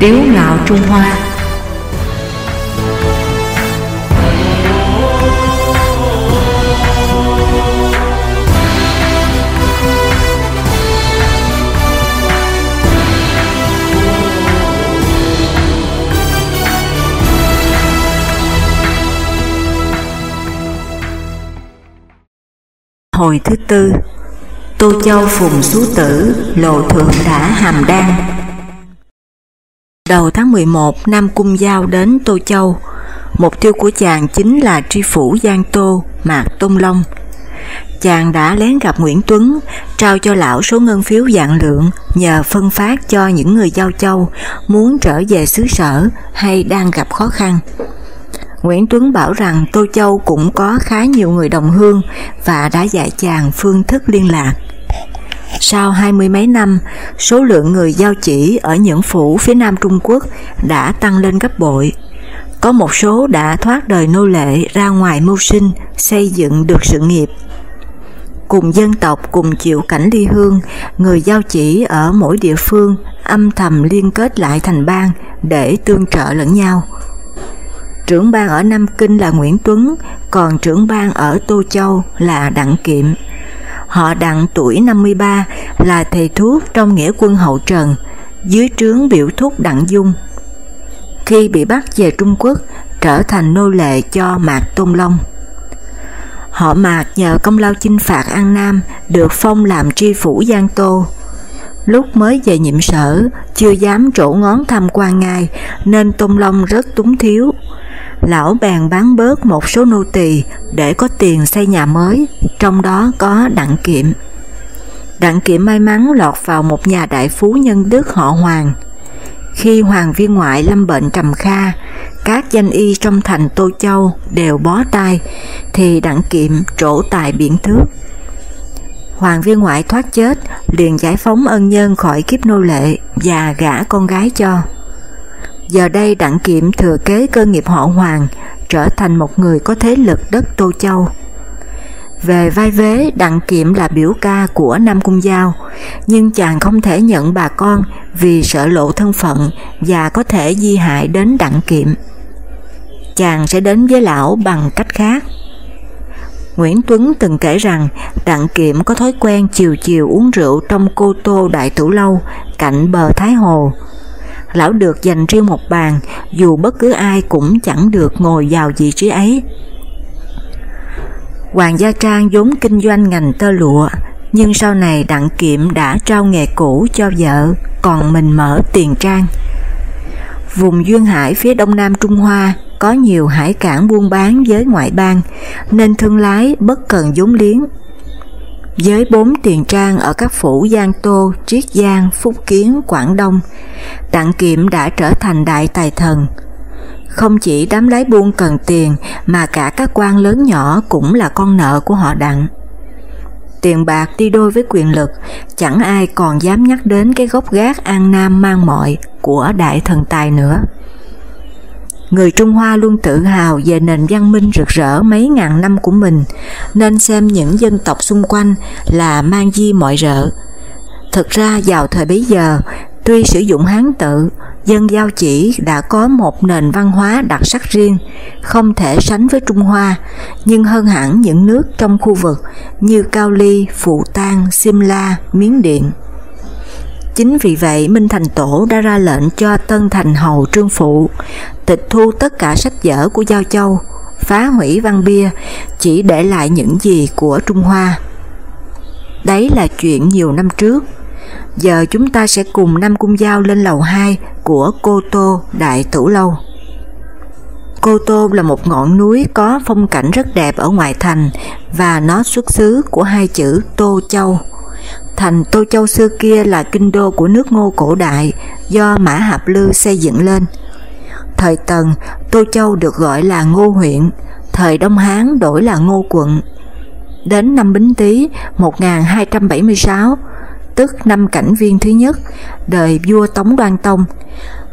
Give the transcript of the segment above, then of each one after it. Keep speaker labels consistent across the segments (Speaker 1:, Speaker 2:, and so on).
Speaker 1: Tiếu ngạo Trung Hoa. Hồi thứ tư, Tô Châu Phùng Xú Tử, Lộ Thượng đã hàm đan. Đầu tháng 11 Nam Cung Giao đến Tô Châu Mục tiêu của chàng chính là tri phủ Giang Tô, Mạc Tôn Long Chàng đã lén gặp Nguyễn Tuấn, trao cho lão số ngân phiếu dạng lượng nhờ phân phát cho những người giao châu muốn trở về xứ sở hay đang gặp khó khăn. Nguyễn Tuấn bảo rằng Tô Châu cũng có khá nhiều người đồng hương và đã dạy chàng phương thức liên lạc. Sau hai mươi mấy năm, số lượng người giao chỉ ở những phủ phía nam Trung Quốc đã tăng lên gấp bội. Có một số đã thoát đời nô lệ ra ngoài mưu sinh, xây dựng được sự nghiệp. Cùng dân tộc cùng chịu cảnh ly hương, người giao chỉ ở mỗi địa phương âm thầm liên kết lại thành bang để tương trợ lẫn nhau. Trưởng ban ở Nam Kinh là Nguyễn Tuấn, còn trưởng ban ở Tô Châu là Đặng Kiệm. Họ Đặng tuổi 53 là thầy thuốc trong nghĩa quân hậu Trần, dưới trướng biểu thúc Đặng Dung. Khi bị bắt về Trung Quốc, trở thành nô lệ cho Mạc Tôn Long. Họ Mạc nhờ công lao chinh phạt An Nam được phong làm tri phủ Giang Tô. Lúc mới về nhiệm sở, chưa dám trổ ngón tham quan ngài nên Tôn Long rất túng thiếu. Lão bèn bán bớt một số nô tỳ để có tiền xây nhà mới, trong đó có Đặng Kiệm. Đặng Kiệm may mắn lọt vào một nhà đại phú nhân đức họ Hoàng. Khi Hoàng viên ngoại lâm bệnh trầm kha, các danh y trong thành Tô Châu đều bó tay, thì Đặng Kiệm trổ tài biển thước. Hoàng viên ngoại thoát chết, liền giải phóng ân nhân khỏi kiếp nô lệ và gả con gái cho. Giờ đây Đặng Kiệm thừa kế cơ nghiệp họ Hoàng, trở thành một người có thế lực đất Tô Châu. Về vai vế, Đặng Kiệm là biểu ca của Nam Cung Giao, nhưng chàng không thể nhận bà con vì sợ lộ thân phận và có thể di hại đến Đặng Kiệm. Chàng sẽ đến với lão bằng cách khác. Nguyễn Tuấn từng kể rằng Đặng Kiệm có thói quen chiều chiều uống rượu trong cô tô đại tủ lâu cạnh bờ Thái Hồ. Lão được dành riêng một bàn, dù bất cứ ai cũng chẳng được ngồi vào vị trí ấy. Hoàng Gia Trang vốn kinh doanh ngành tơ lụa, nhưng sau này Đặng Kiệm đã trao nghề cũ cho vợ, còn mình mở tiền trang. Vùng Duyên Hải phía đông nam Trung Hoa có nhiều hải cảng buôn bán với ngoại bang, nên thương lái bất cần vốn liếng. Với bốn tiền trang ở các phủ Giang Tô, Triết Giang, Phúc Kiến, Quảng Đông, Đặng Kiệm đã trở thành đại tài thần. Không chỉ đám lái buôn cần tiền mà cả các quan lớn nhỏ cũng là con nợ của họ Đặng. Tiền bạc đi đôi với quyền lực, chẳng ai còn dám nhắc đến cái gốc gác an nam mang mọi của đại thần tài nữa. Người Trung Hoa luôn tự hào về nền văn minh rực rỡ mấy ngàn năm của mình, nên xem những dân tộc xung quanh là mang di mọi rợ. Thực ra vào thời bấy giờ, tuy sử dụng Hán tự, dân giao chỉ đã có một nền văn hóa đặc sắc riêng, không thể sánh với Trung Hoa, nhưng hơn hẳn những nước trong khu vực như Cao Ly, Phụ Tang, Simla, Miến Điện. Chính vì vậy Minh Thành Tổ đã ra lệnh cho Tân Thành Hầu Trương Phụ tịch thu tất cả sách vở của Giao Châu, phá hủy văn bia, chỉ để lại những gì của Trung Hoa. Đấy là chuyện nhiều năm trước. Giờ chúng ta sẽ cùng Nam Cung Giao lên lầu 2 của Cô Tô Đại Tử Lâu. Cô Tô là một ngọn núi có phong cảnh rất đẹp ở ngoại thành và nó xuất xứ của hai chữ Tô Châu. Thành Tô Châu xưa kia là kinh đô của nước ngô cổ đại do Mã Hạp Lư xây dựng lên. Thời Tần, Tô Châu được gọi là Ngô huyện, thời Đông Hán đổi là Ngô quận. Đến năm Bính Tý 1276, tức năm cảnh viên thứ nhất, đời vua Tống Đoan Tông,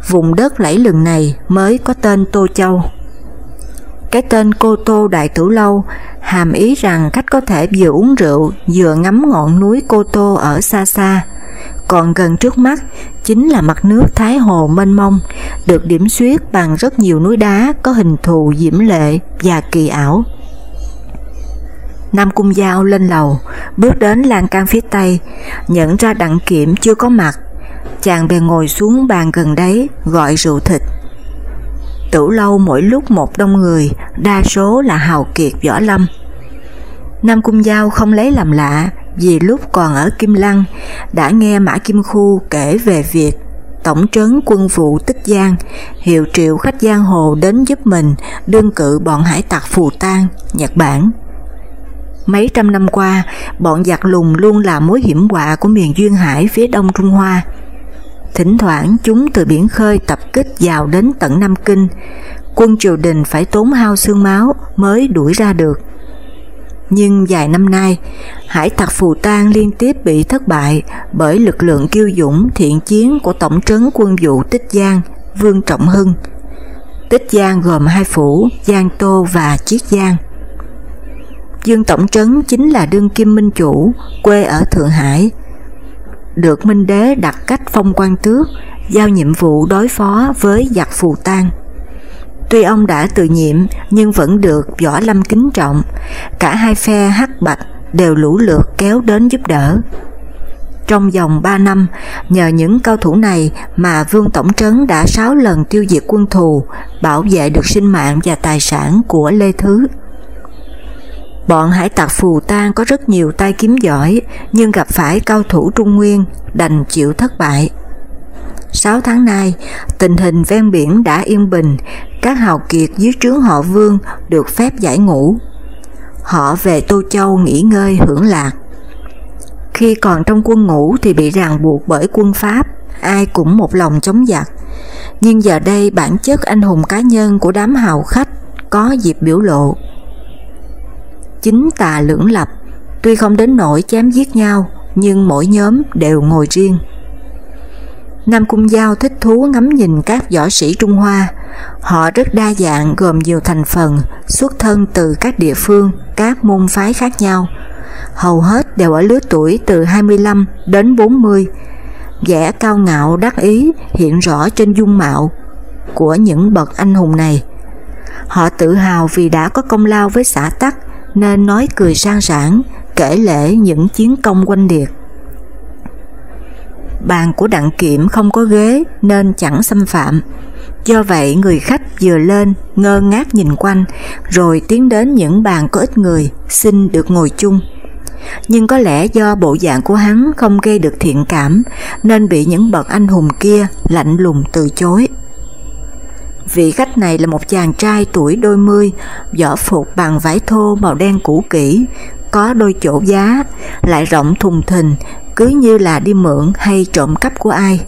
Speaker 1: vùng đất lẫy lừng này mới có tên Tô Châu. Cái tên Cô Tô Đại Tử Lâu hàm ý rằng khách có thể vừa uống rượu vừa ngắm ngọn núi Cô Tô ở xa xa. còn gần trước mắt chính là mặt nước Thái Hồ mênh mông, được điểm xuyết bằng rất nhiều núi đá có hình thù diễm lệ và kỳ ảo. Nam Cung Giao lên lầu, bước đến lan can phía tây, nhận ra đặng kiểm chưa có mặt. Chàng bèn ngồi xuống bàn gần đấy, gọi rượu thịt. Tử lâu mỗi lúc một đông người, đa số là hào kiệt võ lâm. Nam Cung Giao không lấy làm lạ, vì lúc còn ở Kim Lăng đã nghe Mã Kim Khu kể về việc tổng trấn quân vụ Tích Giang hiệu triệu khách giang hồ đến giúp mình đương cự bọn hải tặc phù tan Nhật Bản. Mấy trăm năm qua, bọn giặc lùng luôn là mối hiểm họa của miền Duyên Hải phía đông Trung Hoa. Thỉnh thoảng chúng từ biển khơi tập kích vào đến tận Nam Kinh, quân triều đình phải tốn hao xương máu mới đuổi ra được. Nhưng vài năm nay, hải tặc phù tang liên tiếp bị thất bại bởi lực lượng kiêu dũng thiện chiến của tổng trấn quân vụ Tích Giang, Vương Trọng Hưng. Tích Giang gồm hai phủ, Giang Tô và Chiết Giang. Dương Tổng Trấn chính là đương kim minh chủ, quê ở Thượng Hải. Được Minh Đế đặt cách phong quan tước, giao nhiệm vụ đối phó với giặc phù tan. Tuy ông đã tự nhiệm nhưng vẫn được võ lâm kính trọng, cả hai phe hắc bạch đều lũ lượt kéo đến giúp đỡ. Trong vòng 3 năm, nhờ những cao thủ này mà Vương Tổng Trấn đã 6 lần tiêu diệt quân thù, bảo vệ được sinh mạng và tài sản của Lê Thứ. Bọn hải tặc phù tan có rất nhiều tay kiếm giỏi, nhưng gặp phải cao thủ Trung Nguyên, đành chịu thất bại. 6 tháng nay, tình hình ven biển đã yên bình, các hào kiệt dưới trướng họ Vương được phép giải ngũ. Họ về Tô Châu nghỉ ngơi hưởng lạc. Khi còn trong quân ngũ thì bị ràng buộc bởi quân Pháp, ai cũng một lòng chống giặc. Nhưng giờ đây bản chất anh hùng cá nhân của đám hào khách có dịp biểu lộ. Chính tà lưỡng lập, tuy không đến nỗi chém giết nhau, nhưng mỗi nhóm đều ngồi riêng. Nam Cung Giao thích thú ngắm nhìn các võ sĩ Trung Hoa. Họ rất đa dạng gồm nhiều thành phần, xuất thân từ các địa phương, các môn phái khác nhau. Hầu hết đều ở lứa tuổi từ 25 đến 40. Vẻ cao ngạo đắc ý hiện rõ trên dung mạo của những bậc anh hùng này. Họ tự hào vì đã có công lao với xã tắc nên nói cười sang sảng, kể lễ những chiến công quanh liệt. Bàn của đặng kiểm không có ghế nên chẳng xâm phạm. Do vậy người khách vừa lên ngơ ngác nhìn quanh rồi tiến đến những bàn có ít người xin được ngồi chung. Nhưng có lẽ do bộ dạng của hắn không gây được thiện cảm nên bị những bậc anh hùng kia lạnh lùng từ chối. Vị khách này là một chàng trai tuổi đôi mươi, võ phục bằng vải thô màu đen cũ kỹ, có đôi chỗ giá, lại rộng thùng thình, cứ như là đi mượn hay trộm cắp của ai.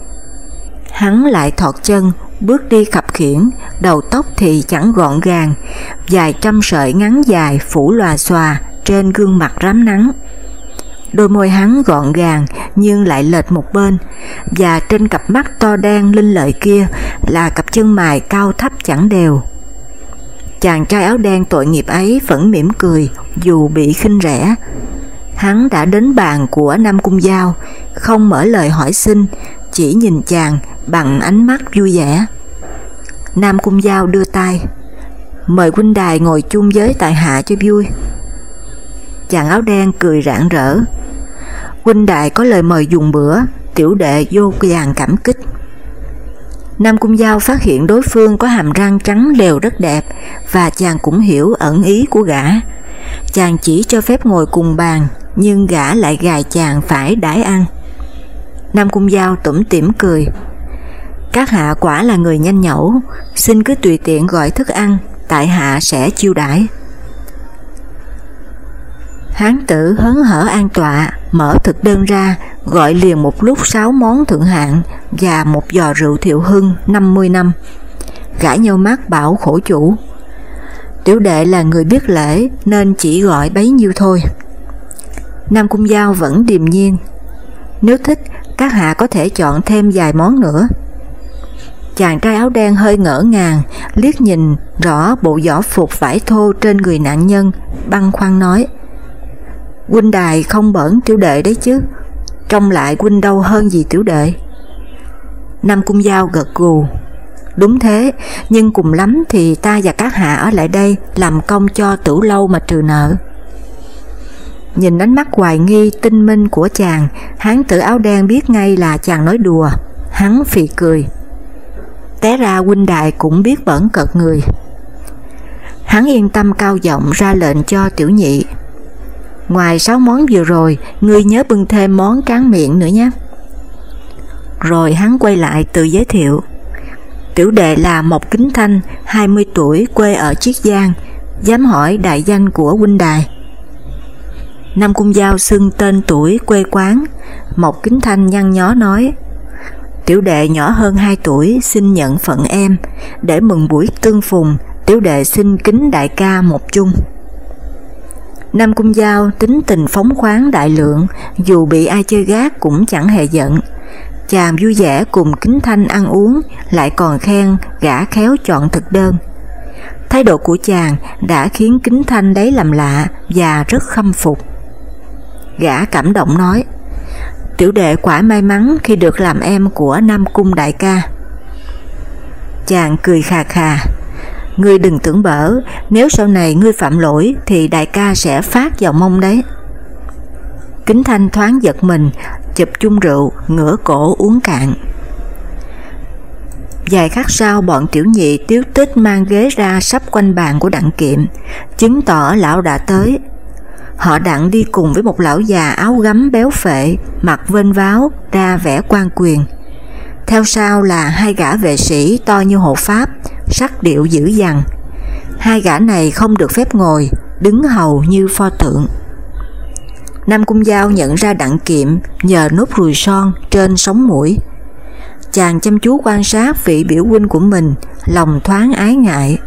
Speaker 1: Hắn lại thọt chân, bước đi khập khiển, đầu tóc thì chẳng gọn gàng, dài trăm sợi ngắn dài phủ lòa xòa trên gương mặt rám nắng. Đôi môi hắn gọn gàng nhưng lại lệch một bên, và trên cặp mắt to đen linh lợi kia là cặp chân mài cao thấp chẳng đều. Chàng trai áo đen tội nghiệp ấy vẫn mỉm cười dù bị khinh rẻ, Hắn đã đến bàn của Nam Cung Giao, không mở lời hỏi xin, chỉ nhìn chàng bằng ánh mắt vui vẻ. Nam Cung Giao đưa tay, mời huynh đài ngồi chung với tại hạ cho vui. Chàng áo đen cười rạng rỡ, huynh Đại có lời mời dùng bữa, tiểu đệ vô vàng cảm kích. Nam Cung Giao phát hiện đối phương có hàm răng trắng đều rất đẹp và chàng cũng hiểu ẩn ý của gã. Chàng chỉ cho phép ngồi cùng bàn nhưng gã lại gài chàng phải đãi ăn. Nam Cung Giao tủm tỉm cười. Các hạ quả là người nhanh nhẩu, xin cứ tùy tiện gọi thức ăn, tại hạ sẽ chiêu đãi. Hán tử hớn hở an tọa, mở thực đơn ra, gọi liền một lúc sáu món thượng hạng và một giò rượu thiệu hưng 50 năm. Gã nhau mắt bảo khổ chủ. Tiểu đệ là người biết lễ nên chỉ gọi bấy nhiêu thôi. Nam Cung Giao vẫn điềm nhiên. Nếu thích, các hạ có thể chọn thêm vài món nữa. Chàng trai áo đen hơi ngỡ ngàng, liếc nhìn rõ bộ võ phục vải thô trên người nạn nhân, băng khoăn nói Huynh đài không bẩn tiểu đệ đấy chứ, trông lại huynh đâu hơn gì tiểu đệ. Nam Cung Giao gật gù. Đúng thế, nhưng cùng lắm thì ta và các hạ ở lại đây làm công cho tử lâu mà trừ nợ. Nhìn ánh mắt hoài nghi tinh minh của chàng, hán tử áo đen biết ngay là chàng nói đùa, hắn phì cười. Té ra huynh đại cũng biết bẩn cợt người. Hắn yên tâm cao giọng ra lệnh cho tiểu nhị. Ngoài sáu món vừa rồi, ngươi nhớ bưng thêm món tráng miệng nữa nhé. Rồi hắn quay lại tự giới thiệu. Tiểu đệ là Mộc Kính Thanh, 20 tuổi, quê ở Chiết Giang, dám hỏi đại danh của huynh đài. Nam Cung Giao xưng tên tuổi quê quán, Mộc Kính Thanh nhăn nhó nói, Tiểu đệ nhỏ hơn 2 tuổi xin nhận phận em, để mừng buổi tương phùng, tiểu đệ xin kính đại ca một chung. Nam Cung Giao tính tình phóng khoáng đại lượng, dù bị ai chơi gác cũng chẳng hề giận. Chàng vui vẻ cùng Kính Thanh ăn uống, lại còn khen gã khéo chọn thực đơn. Thái độ của chàng đã khiến Kính Thanh đấy làm lạ và rất khâm phục. Gã cảm động nói, tiểu đệ quả may mắn khi được làm em của Nam Cung đại ca. Chàng cười khà khà, Ngươi đừng tưởng bở, nếu sau này ngươi phạm lỗi thì đại ca sẽ phát vào mông đấy. Kính Thanh thoáng giật mình, chụp chung rượu, ngửa cổ uống cạn. Vài khắc sau bọn tiểu nhị tiếu tích mang ghế ra sắp quanh bàn của đặng kiệm, chứng tỏ lão đã tới. Họ đặng đi cùng với một lão già áo gấm béo phệ, mặt vênh váo, ra vẻ quan quyền. Theo sau là hai gã vệ sĩ to như hộ pháp, sắc điệu dữ dằn. Hai gã này không được phép ngồi, đứng hầu như pho tượng. Nam Cung Giao nhận ra đặng kiệm nhờ nốt ruồi son trên sống mũi. Chàng chăm chú quan sát vị biểu huynh của mình, lòng thoáng ái ngại.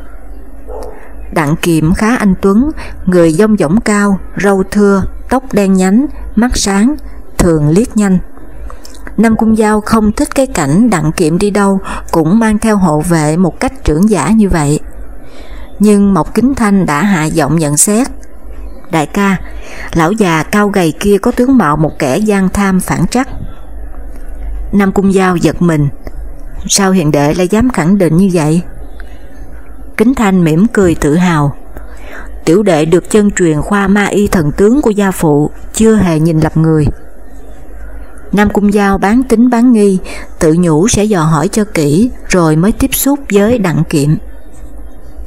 Speaker 1: Đặng kiệm khá anh Tuấn, người dông dỏng cao, râu thưa, tóc đen nhánh, mắt sáng, thường liếc nhanh. Nam Cung Giao không thích cái cảnh đặng kiệm đi đâu cũng mang theo hộ vệ một cách trưởng giả như vậy. Nhưng Mộc Kính Thanh đã hạ giọng nhận xét. Đại ca, lão già cao gầy kia có tướng mạo một kẻ gian tham phản trắc. Nam Cung Giao giật mình. Sao hiện đệ lại dám khẳng định như vậy? Kính Thanh mỉm cười tự hào. Tiểu đệ được chân truyền khoa ma y thần tướng của gia phụ, chưa hề nhìn lập người. Nam Cung Giao bán tính bán nghi, tự nhủ sẽ dò hỏi cho kỹ rồi mới tiếp xúc với đặng kiệm.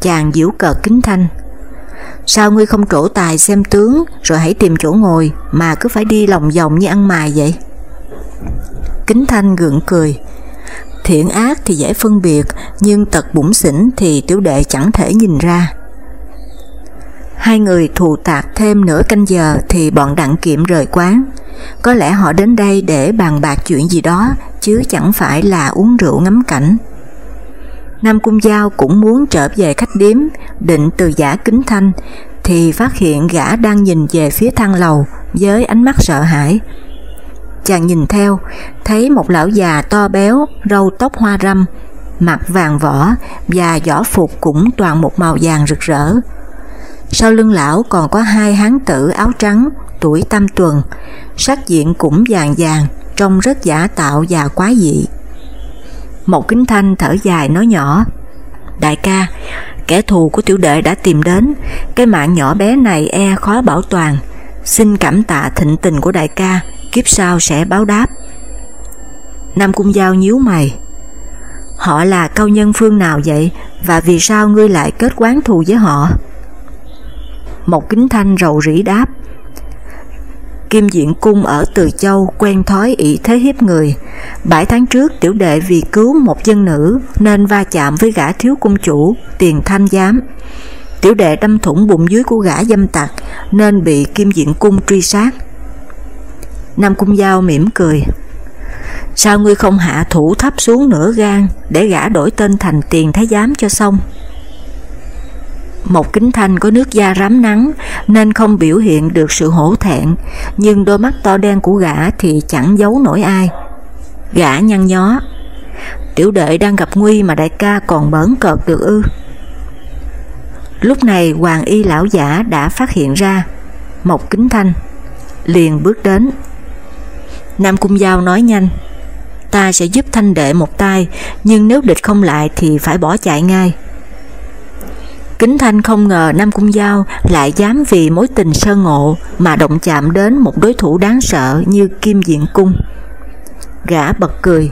Speaker 1: Chàng diễu cợt kính thanh. Sao ngươi không trổ tài xem tướng rồi hãy tìm chỗ ngồi mà cứ phải đi lòng vòng như ăn mài vậy? Kính thanh gượng cười. Thiện ác thì dễ phân biệt nhưng tật bụng xỉn thì tiểu đệ chẳng thể nhìn ra. Hai người thù tạc thêm nửa canh giờ thì bọn đặng kiểm rời quán. Có lẽ họ đến đây để bàn bạc chuyện gì đó, chứ chẳng phải là uống rượu ngắm cảnh. Nam Cung Giao cũng muốn trở về khách điếm, định từ giả kính thanh, thì phát hiện gã đang nhìn về phía thang lầu với ánh mắt sợ hãi. Chàng nhìn theo, thấy một lão già to béo, râu tóc hoa râm, mặt vàng vỏ và vỏ phục cũng toàn một màu vàng rực rỡ. Sau lưng lão còn có hai hán tử áo trắng, tuổi tam tuần, sắc diện cũng vàng vàng, trông rất giả tạo và quá dị. Một kính thanh thở dài nói nhỏ, Đại ca, kẻ thù của tiểu đệ đã tìm đến, cái mạng nhỏ bé này e khó bảo toàn, xin cảm tạ thịnh tình của đại ca, kiếp sau sẽ báo đáp. Nam Cung Giao nhíu mày, họ là cao nhân phương nào vậy và vì sao ngươi lại kết quán thù với họ? Một kính thanh rầu rĩ đáp, Kim Diện Cung ở Từ Châu quen thói ỷ thế hiếp người. Bảy tháng trước tiểu đệ vì cứu một dân nữ nên va chạm với gã thiếu cung chủ, tiền thanh giám. Tiểu đệ đâm thủng bụng dưới của gã dâm tặc nên bị Kim Diện Cung truy sát. Nam Cung Giao mỉm cười. Sao ngươi không hạ thủ thấp xuống nửa gan để gã đổi tên thành tiền thái giám cho xong? Một kính thanh có nước da rám nắng nên không biểu hiện được sự hổ thẹn, nhưng đôi mắt to đen của gã thì chẳng giấu nổi ai. Gã nhăn nhó, tiểu đệ đang gặp nguy mà đại ca còn bỡn cợt được ư. Lúc này hoàng y lão giả đã phát hiện ra, một kính thanh, liền bước đến. Nam Cung Giao nói nhanh, ta sẽ giúp thanh đệ một tay, nhưng nếu địch không lại thì phải bỏ chạy ngay. Kính Thanh không ngờ Nam Cung Giao lại dám vì mối tình sơ ngộ mà động chạm đến một đối thủ đáng sợ như Kim Diện Cung. Gã bật cười.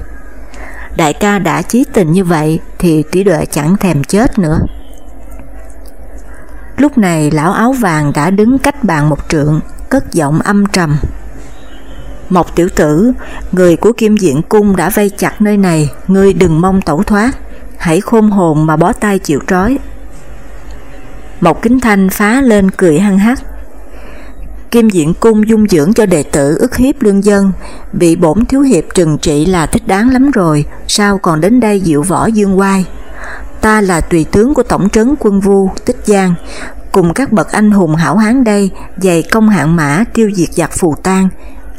Speaker 1: Đại ca đã chí tình như vậy thì tỷ đệ chẳng thèm chết nữa. Lúc này lão áo vàng đã đứng cách bàn một trượng, cất giọng âm trầm. Mộc tiểu tử, người của Kim Diện Cung đã vây chặt nơi này, ngươi đừng mong tẩu thoát, hãy khôn hồn mà bó tay chịu trói. Mộc Kính Thanh phá lên cười hăng hắc. Kim Diện Cung dung dưỡng cho đệ tử ức hiếp lương dân, bị bổn thiếu hiệp trừng trị là thích đáng lắm rồi, sao còn đến đây dịu võ dương oai. Ta là tùy tướng của tổng trấn quân vu Tích Giang, cùng các bậc anh hùng hảo hán đây dày công hạng mã tiêu diệt giặc phù tan,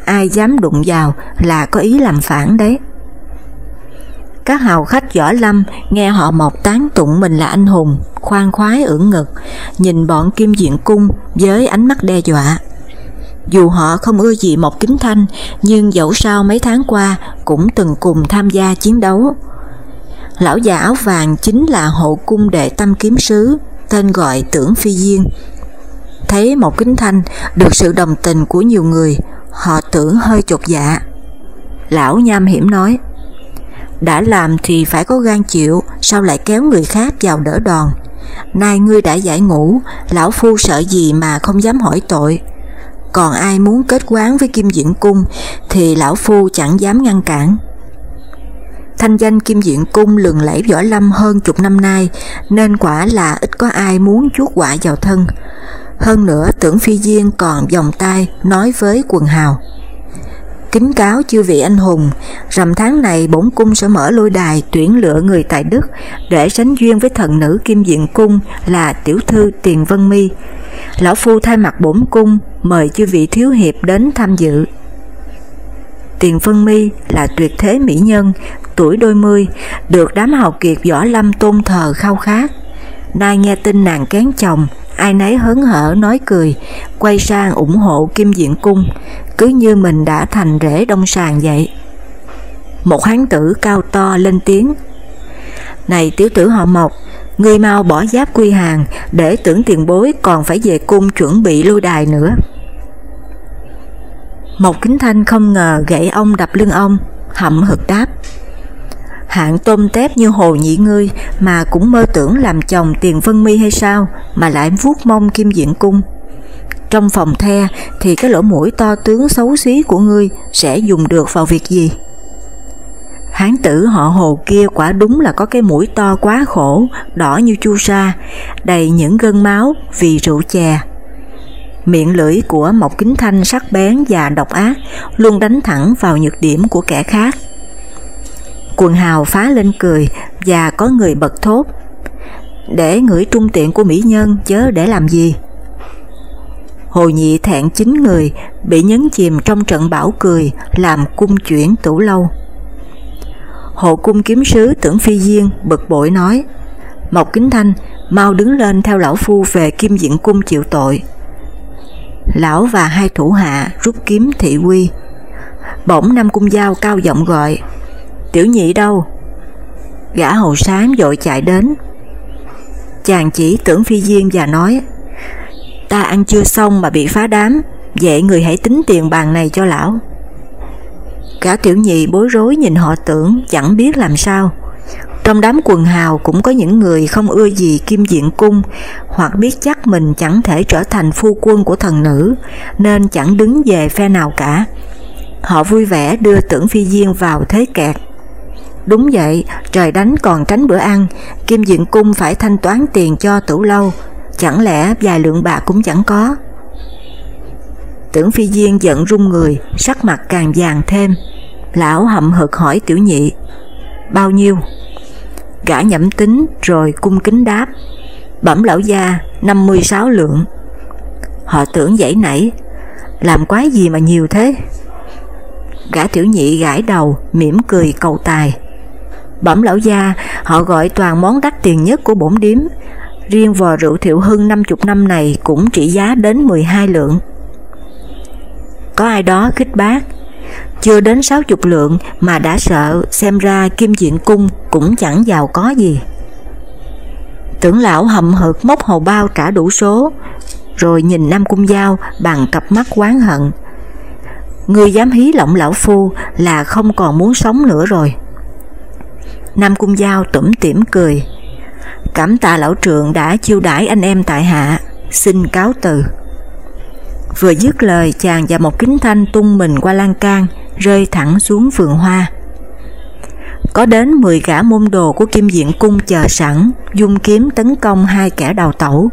Speaker 1: ai dám đụng vào là có ý làm phản đấy. Các hào khách võ lâm nghe họ Mộc tán tụng mình là anh hùng, khoan khoái ưỡn ngực, nhìn bọn kim diện cung với ánh mắt đe dọa. Dù họ không ưa gì Mộc Kính Thanh, nhưng dẫu sao mấy tháng qua cũng từng cùng tham gia chiến đấu. Lão già áo vàng chính là hộ cung đệ tâm kiếm sứ, tên gọi Tưởng Phi Diên. Thấy Mộc Kính Thanh được sự đồng tình của nhiều người, họ tưởng hơi chột dạ. Lão nham hiểm nói, đã làm thì phải có gan chịu, sao lại kéo người khác vào đỡ đòn. Nay ngươi đã giải ngũ, lão phu sợ gì mà không dám hỏi tội. Còn ai muốn kết quán với Kim Diện Cung thì lão phu chẳng dám ngăn cản. Thanh danh Kim Diện Cung lừng lẫy võ lâm hơn chục năm nay nên quả là ít có ai muốn chuốt quả vào thân. Hơn nữa tưởng phi diên còn vòng tay nói với quần hào kính cáo chư vị anh hùng, rằm tháng này bổn cung sẽ mở lôi đài tuyển lựa người tại Đức để sánh duyên với thần nữ Kim Diện Cung là tiểu thư Tiền Vân Mi. Lão Phu thay mặt bổn cung mời chư vị thiếu hiệp đến tham dự. Tiền Vân Mi là tuyệt thế mỹ nhân, tuổi đôi mươi, được đám hào kiệt võ lâm tôn thờ khao khát. Nay nghe tin nàng kén chồng, ai nấy hớn hở nói cười, quay sang ủng hộ Kim Diện Cung, cứ như mình đã thành rễ đông sàng vậy. Một hán tử cao to lên tiếng, Này tiểu tử họ Mộc, ngươi mau bỏ giáp quy hàng để tưởng tiền bối còn phải về cung chuẩn bị lưu đài nữa. Mộc Kính Thanh không ngờ gãy ông đập lưng ông, hậm hực đáp hạng tôm tép như hồ nhị ngươi mà cũng mơ tưởng làm chồng tiền vân mi hay sao mà lại vuốt mông kim diện cung. Trong phòng the thì cái lỗ mũi to tướng xấu xí của ngươi sẽ dùng được vào việc gì? Hán tử họ hồ kia quả đúng là có cái mũi to quá khổ, đỏ như chu sa, đầy những gân máu vì rượu chè. Miệng lưỡi của Mộc Kính Thanh sắc bén và độc ác, luôn đánh thẳng vào nhược điểm của kẻ khác. Quần hào phá lên cười và có người bật thốt, Để ngửi trung tiện của mỹ nhân chớ để làm gì. Hồ nhị thẹn chính người, bị nhấn chìm trong trận bão cười, làm cung chuyển tủ lâu. Hộ cung kiếm sứ tưởng phi diên bực bội nói, Mộc Kính Thanh, mau đứng lên theo lão phu về kim diện cung chịu tội. Lão và hai thủ hạ rút kiếm thị quy Bỗng năm Cung dao cao giọng gọi Tiểu nhị đâu? Gã hầu sám dội chạy đến. Chàng chỉ tưởng phi diên và nói Ta ăn chưa xong mà bị phá đám, vậy người hãy tính tiền bàn này cho lão. Cả tiểu nhị bối rối nhìn họ tưởng chẳng biết làm sao. Trong đám quần hào cũng có những người không ưa gì kim diện cung hoặc biết chắc mình chẳng thể trở thành phu quân của thần nữ nên chẳng đứng về phe nào cả. Họ vui vẻ đưa tưởng phi diên vào thế kẹt. Đúng vậy, trời đánh còn tránh bữa ăn, Kim Diện Cung phải thanh toán tiền cho tử lâu, chẳng lẽ vài lượng bạc cũng chẳng có. Tưởng Phi viên giận run người, sắc mặt càng vàng thêm. Lão hậm hực hỏi tiểu nhị, bao nhiêu? Gã nhẩm tính rồi cung kính đáp, bẩm lão gia 56 lượng. Họ tưởng dãy nảy, làm quái gì mà nhiều thế? Gã tiểu nhị gãi đầu, mỉm cười cầu tài. Bẩm lão gia, họ gọi toàn món đắt tiền nhất của bổn điếm, riêng vò rượu thiệu hưng 50 năm này cũng trị giá đến 12 lượng. Có ai đó khích bác, chưa đến 60 lượng mà đã sợ xem ra kim diện cung cũng chẳng giàu có gì. Tưởng lão hậm hực móc hầu bao trả đủ số, rồi nhìn Nam Cung Giao bằng cặp mắt quán hận. Người dám hí lộng lão phu là không còn muốn sống nữa rồi. Nam Cung Giao tủm tỉm cười. Cảm tạ lão trượng đã chiêu đãi anh em tại hạ, xin cáo từ. Vừa dứt lời chàng và một kính thanh tung mình qua lan can, rơi thẳng xuống vườn hoa. Có đến 10 gã môn đồ của Kim Diện Cung chờ sẵn, dung kiếm tấn công hai kẻ đào tẩu.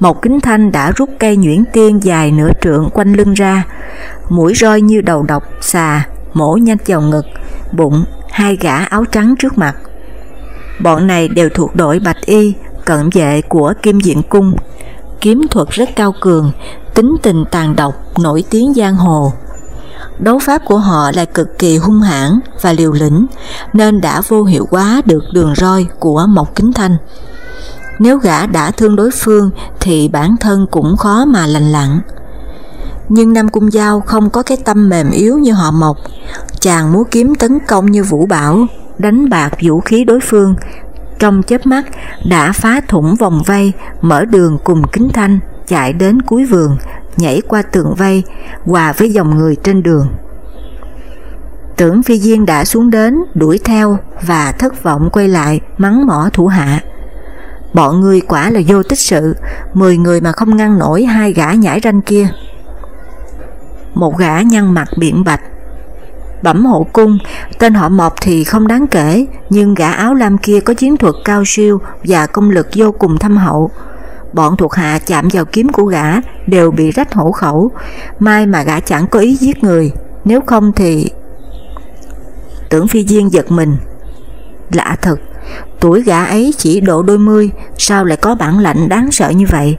Speaker 1: Một kính thanh đã rút cây nhuyễn tiên dài nửa trượng quanh lưng ra, mũi roi như đầu độc xà, mổ nhanh vào ngực, bụng, hai gã áo trắng trước mặt. Bọn này đều thuộc đội bạch y, cận vệ của Kim Diện Cung, kiếm thuật rất cao cường, tính tình tàn độc, nổi tiếng giang hồ. Đấu pháp của họ là cực kỳ hung hãn và liều lĩnh, nên đã vô hiệu hóa được đường roi của Mộc Kính Thanh. Nếu gã đã thương đối phương thì bản thân cũng khó mà lành lặng. Nhưng Nam Cung Giao không có cái tâm mềm yếu như họ Mộc, chàng múa kiếm tấn công như vũ bảo, đánh bạc vũ khí đối phương, trong chớp mắt đã phá thủng vòng vây, mở đường cùng kính thanh, chạy đến cuối vườn, nhảy qua tường vây, hòa với dòng người trên đường. Tưởng phi viên đã xuống đến, đuổi theo và thất vọng quay lại mắng mỏ thủ hạ. Bọn người quả là vô tích sự, 10 người mà không ngăn nổi hai gã nhảy ranh kia. Một gã nhăn mặt biện bạch, Bẩm hộ cung, tên họ Mộc thì không đáng kể, nhưng gã áo lam kia có chiến thuật cao siêu và công lực vô cùng thâm hậu. Bọn thuộc hạ chạm vào kiếm của gã đều bị rách hổ khẩu, may mà gã chẳng có ý giết người, nếu không thì... Tưởng phi viên giật mình. Lạ thật, tuổi gã ấy chỉ độ đôi mươi, sao lại có bản lạnh đáng sợ như vậy?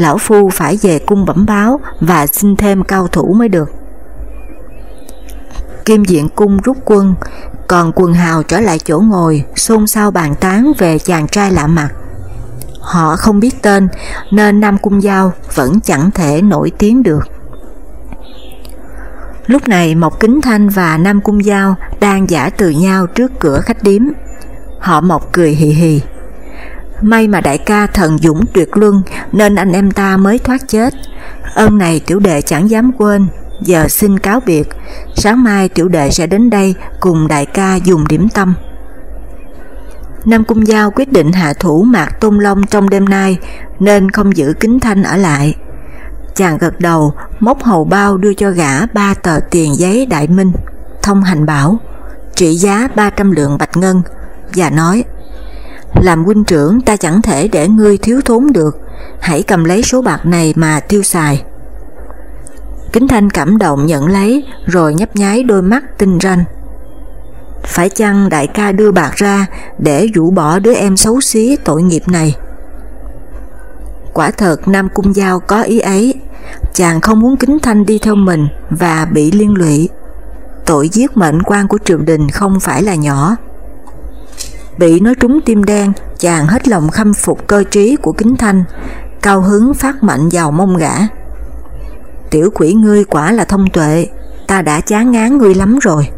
Speaker 1: Lão Phu phải về cung bẩm báo và xin thêm cao thủ mới được. Kim Diện Cung rút quân, còn quần hào trở lại chỗ ngồi, xôn xao bàn tán về chàng trai lạ mặt. Họ không biết tên nên Nam Cung Giao vẫn chẳng thể nổi tiếng được. Lúc này Mộc Kính Thanh và Nam Cung Giao đang giả từ nhau trước cửa khách điếm. Họ Mộc cười hì hì. May mà đại ca thần dũng tuyệt luân nên anh em ta mới thoát chết. Ơn này tiểu đệ chẳng dám quên, giờ xin cáo biệt, sáng mai tiểu đệ sẽ đến đây cùng đại ca dùng điểm tâm. Nam Cung Giao quyết định hạ thủ Mạc Tôn Long trong đêm nay nên không giữ kính thanh ở lại. Chàng gật đầu, móc hầu bao đưa cho gã ba tờ tiền giấy đại minh, thông hành bảo, trị giá 300 lượng bạch ngân, và nói làm huynh trưởng ta chẳng thể để ngươi thiếu thốn được, hãy cầm lấy số bạc này mà tiêu xài. Kính Thanh cảm động nhận lấy rồi nhấp nháy đôi mắt tinh ranh. Phải chăng đại ca đưa bạc ra để rũ bỏ đứa em xấu xí tội nghiệp này? Quả thật Nam Cung Giao có ý ấy, chàng không muốn Kính Thanh đi theo mình và bị liên lụy. Tội giết mệnh quan của triều đình không phải là nhỏ. Bị nói trúng tim đen, chàng hết lòng khâm phục cơ trí của Kính Thanh, cao hứng phát mạnh vào mông gã. Tiểu quỷ ngươi quả là thông tuệ, ta đã chán ngán ngươi lắm rồi.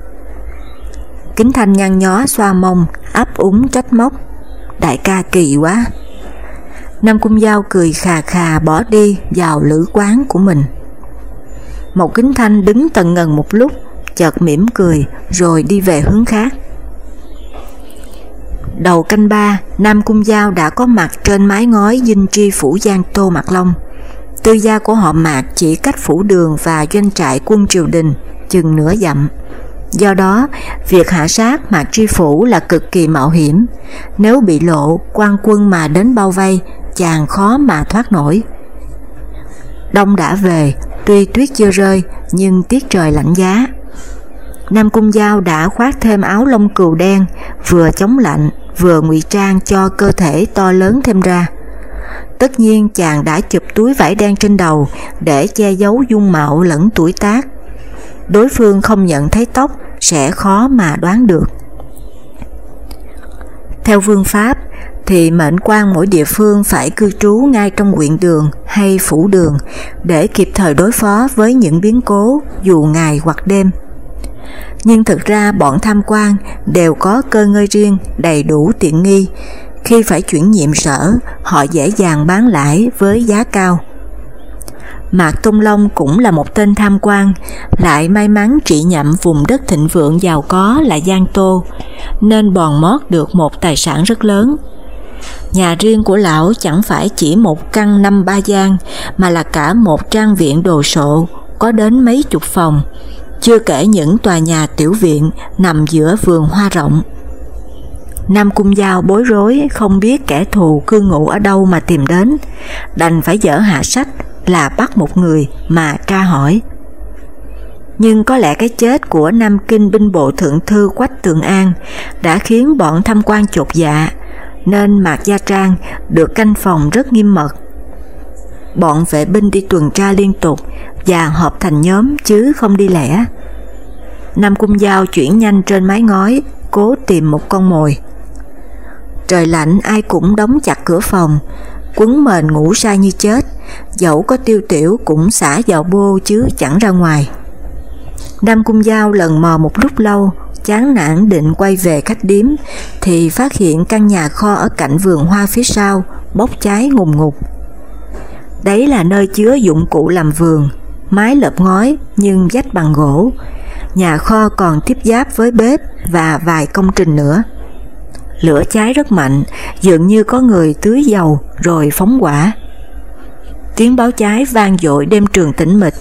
Speaker 1: Kính Thanh nhăn nhó xoa mông, áp úng trách móc. Đại ca kỳ quá. Nam Cung Giao cười khà khà bỏ đi vào lữ quán của mình. Một Kính Thanh đứng tần ngần một lúc, chợt mỉm cười rồi đi về hướng khác. Đầu canh ba, Nam Cung Giao đã có mặt trên mái ngói dinh tri phủ Giang Tô Mặt Long. Tư gia của họ Mạc chỉ cách phủ đường và doanh trại quân triều đình chừng nửa dặm. Do đó, việc hạ sát Mạc Tri Phủ là cực kỳ mạo hiểm. Nếu bị lộ, quan quân mà đến bao vây, chàng khó mà thoát nổi. Đông đã về, tuy tuyết chưa rơi, nhưng tiết trời lạnh giá. Nam Cung Giao đã khoác thêm áo lông cừu đen, vừa chống lạnh, vừa ngụy trang cho cơ thể to lớn thêm ra. Tất nhiên chàng đã chụp túi vải đen trên đầu để che giấu dung mạo lẫn tuổi tác. Đối phương không nhận thấy tóc sẽ khó mà đoán được. Theo vương pháp thì mệnh quan mỗi địa phương phải cư trú ngay trong quyện đường hay phủ đường để kịp thời đối phó với những biến cố dù ngày hoặc đêm. Nhưng thực ra bọn tham quan đều có cơ ngơi riêng đầy đủ tiện nghi, khi phải chuyển nhiệm sở họ dễ dàng bán lãi với giá cao. Mạc Tung Long cũng là một tên tham quan, lại may mắn trị nhậm vùng đất thịnh vượng giàu có là Giang Tô, nên bòn mót được một tài sản rất lớn. Nhà riêng của lão chẳng phải chỉ một căn năm ba gian, mà là cả một trang viện đồ sộ, có đến mấy chục phòng, chưa kể những tòa nhà tiểu viện nằm giữa vườn hoa rộng. Nam Cung Giao bối rối không biết kẻ thù cư ngụ ở đâu mà tìm đến, đành phải dở hạ sách là bắt một người mà tra hỏi. Nhưng có lẽ cái chết của Nam Kinh binh bộ thượng thư Quách Tường An đã khiến bọn tham quan chột dạ, nên Mạc Gia Trang được canh phòng rất nghiêm mật. Bọn vệ binh đi tuần tra liên tục và họp thành nhóm chứ không đi lẻ. Nam Cung Giao chuyển nhanh trên mái ngói, cố tìm một con mồi. Trời lạnh ai cũng đóng chặt cửa phòng, quấn mền ngủ sai như chết, dẫu có tiêu tiểu cũng xả vào bô chứ chẳng ra ngoài. Nam Cung Giao lần mò một lúc lâu, chán nản định quay về khách điếm, thì phát hiện căn nhà kho ở cạnh vườn hoa phía sau, bốc cháy ngùng ngục. Đấy là nơi chứa dụng cụ làm vườn, mái lợp ngói nhưng dách bằng gỗ. Nhà kho còn tiếp giáp với bếp và vài công trình nữa. Lửa cháy rất mạnh, dường như có người tưới dầu rồi phóng quả. Tiếng báo cháy vang dội đêm trường tĩnh mịch,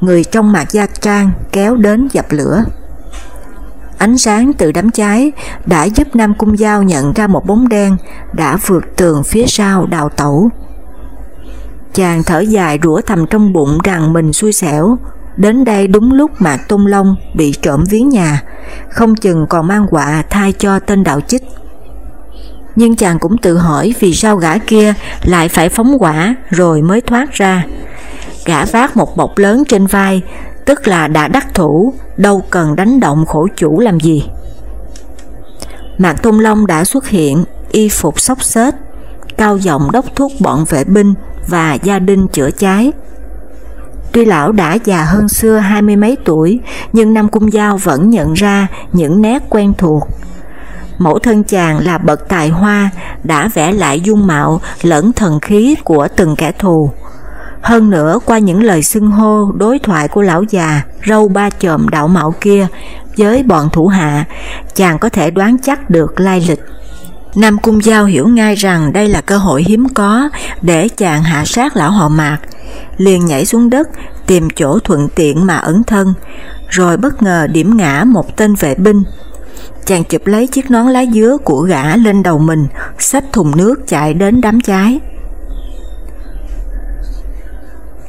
Speaker 1: người trong mạc gia trang kéo đến dập lửa. Ánh sáng từ đám cháy đã giúp Nam Cung Giao nhận ra một bóng đen đã vượt tường phía sau đào tẩu. Chàng thở dài rủa thầm trong bụng rằng mình xui xẻo, đến đây đúng lúc Mạc Tôn Long bị trộm viếng nhà, không chừng còn mang quạ thay cho tên đạo chích nhưng chàng cũng tự hỏi vì sao gã kia lại phải phóng quả rồi mới thoát ra. Gã vác một bọc lớn trên vai, tức là đã đắc thủ, đâu cần đánh động khổ chủ làm gì. Mạc Tôn Long đã xuất hiện, y phục xốc xếch, cao giọng đốc thúc bọn vệ binh và gia đình chữa cháy. Tuy lão đã già hơn xưa hai mươi mấy tuổi, nhưng Nam Cung Giao vẫn nhận ra những nét quen thuộc mẫu thân chàng là bậc tài hoa đã vẽ lại dung mạo lẫn thần khí của từng kẻ thù. Hơn nữa qua những lời xưng hô đối thoại của lão già râu ba chòm đạo mạo kia với bọn thủ hạ, chàng có thể đoán chắc được lai lịch. Nam Cung Giao hiểu ngay rằng đây là cơ hội hiếm có để chàng hạ sát lão họ mạc, liền nhảy xuống đất tìm chỗ thuận tiện mà ẩn thân, rồi bất ngờ điểm ngã một tên vệ binh chàng chụp lấy chiếc nón lá dứa của gã lên đầu mình, xách thùng nước chạy đến đám cháy.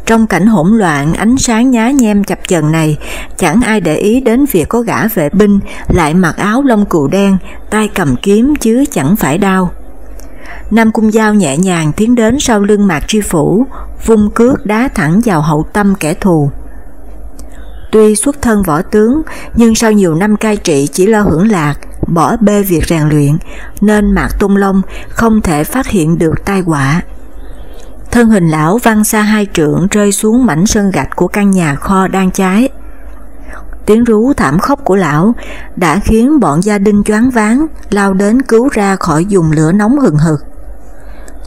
Speaker 1: Trong cảnh hỗn loạn ánh sáng nhá nhem chập chờn này, chẳng ai để ý đến việc có gã vệ binh lại mặc áo lông cừu đen, tay cầm kiếm chứ chẳng phải đau. Nam Cung Giao nhẹ nhàng tiến đến sau lưng Mạc Tri Phủ, vung cước đá thẳng vào hậu tâm kẻ thù. Tuy xuất thân võ tướng, nhưng sau nhiều năm cai trị chỉ lo hưởng lạc, bỏ bê việc rèn luyện, nên Mạc Tung Long không thể phát hiện được tai họa. Thân hình lão văng xa hai trượng rơi xuống mảnh sân gạch của căn nhà kho đang cháy. Tiếng rú thảm khốc của lão đã khiến bọn gia đình choáng váng lao đến cứu ra khỏi dùng lửa nóng hừng hực.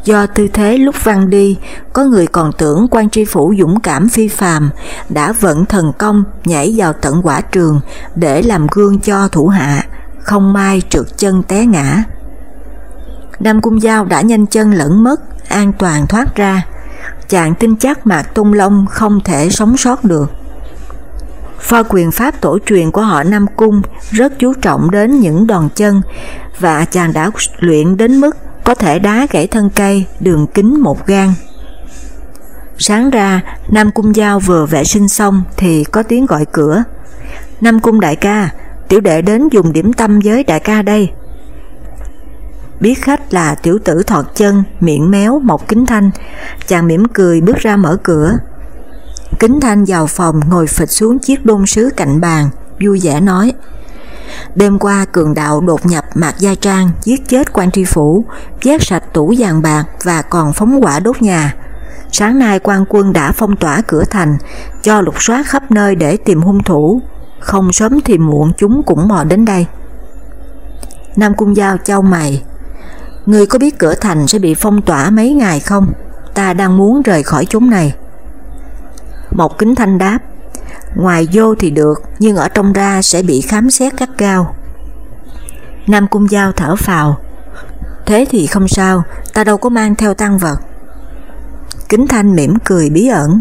Speaker 1: Do tư thế lúc văng đi, có người còn tưởng quan tri phủ dũng cảm phi phàm đã vận thần công nhảy vào tận quả trường để làm gương cho thủ hạ, không may trượt chân té ngã. Nam Cung Giao đã nhanh chân lẫn mất, an toàn thoát ra. Chàng tin chắc Mạc Tung Long không thể sống sót được. Pho quyền pháp tổ truyền của họ Nam Cung rất chú trọng đến những đòn chân và chàng đã luyện đến mức có thể đá gãy thân cây đường kính một gan. Sáng ra, Nam Cung Giao vừa vệ sinh xong thì có tiếng gọi cửa. Nam Cung đại ca, tiểu đệ đến dùng điểm tâm với đại ca đây. Biết khách là tiểu tử thọt chân, miệng méo, mọc kính thanh, chàng mỉm cười bước ra mở cửa. Kính thanh vào phòng ngồi phịch xuống chiếc đôn sứ cạnh bàn, vui vẻ nói Đêm qua cường đạo đột nhập Mạc Gia Trang giết chết quan tri phủ, vét sạch tủ vàng bạc và còn phóng quả đốt nhà. Sáng nay quan quân đã phong tỏa cửa thành, cho lục soát khắp nơi để tìm hung thủ. Không sớm thì muộn chúng cũng mò đến đây. Nam Cung Giao châu mày Người có biết cửa thành sẽ bị phong tỏa mấy ngày không? Ta đang muốn rời khỏi chúng này. Mộc Kính Thanh đáp Ngoài vô thì được, nhưng ở trong ra sẽ bị khám xét gắt gao. Nam Cung Giao thở phào. Thế thì không sao, ta đâu có mang theo tăng vật. Kính Thanh mỉm cười bí ẩn.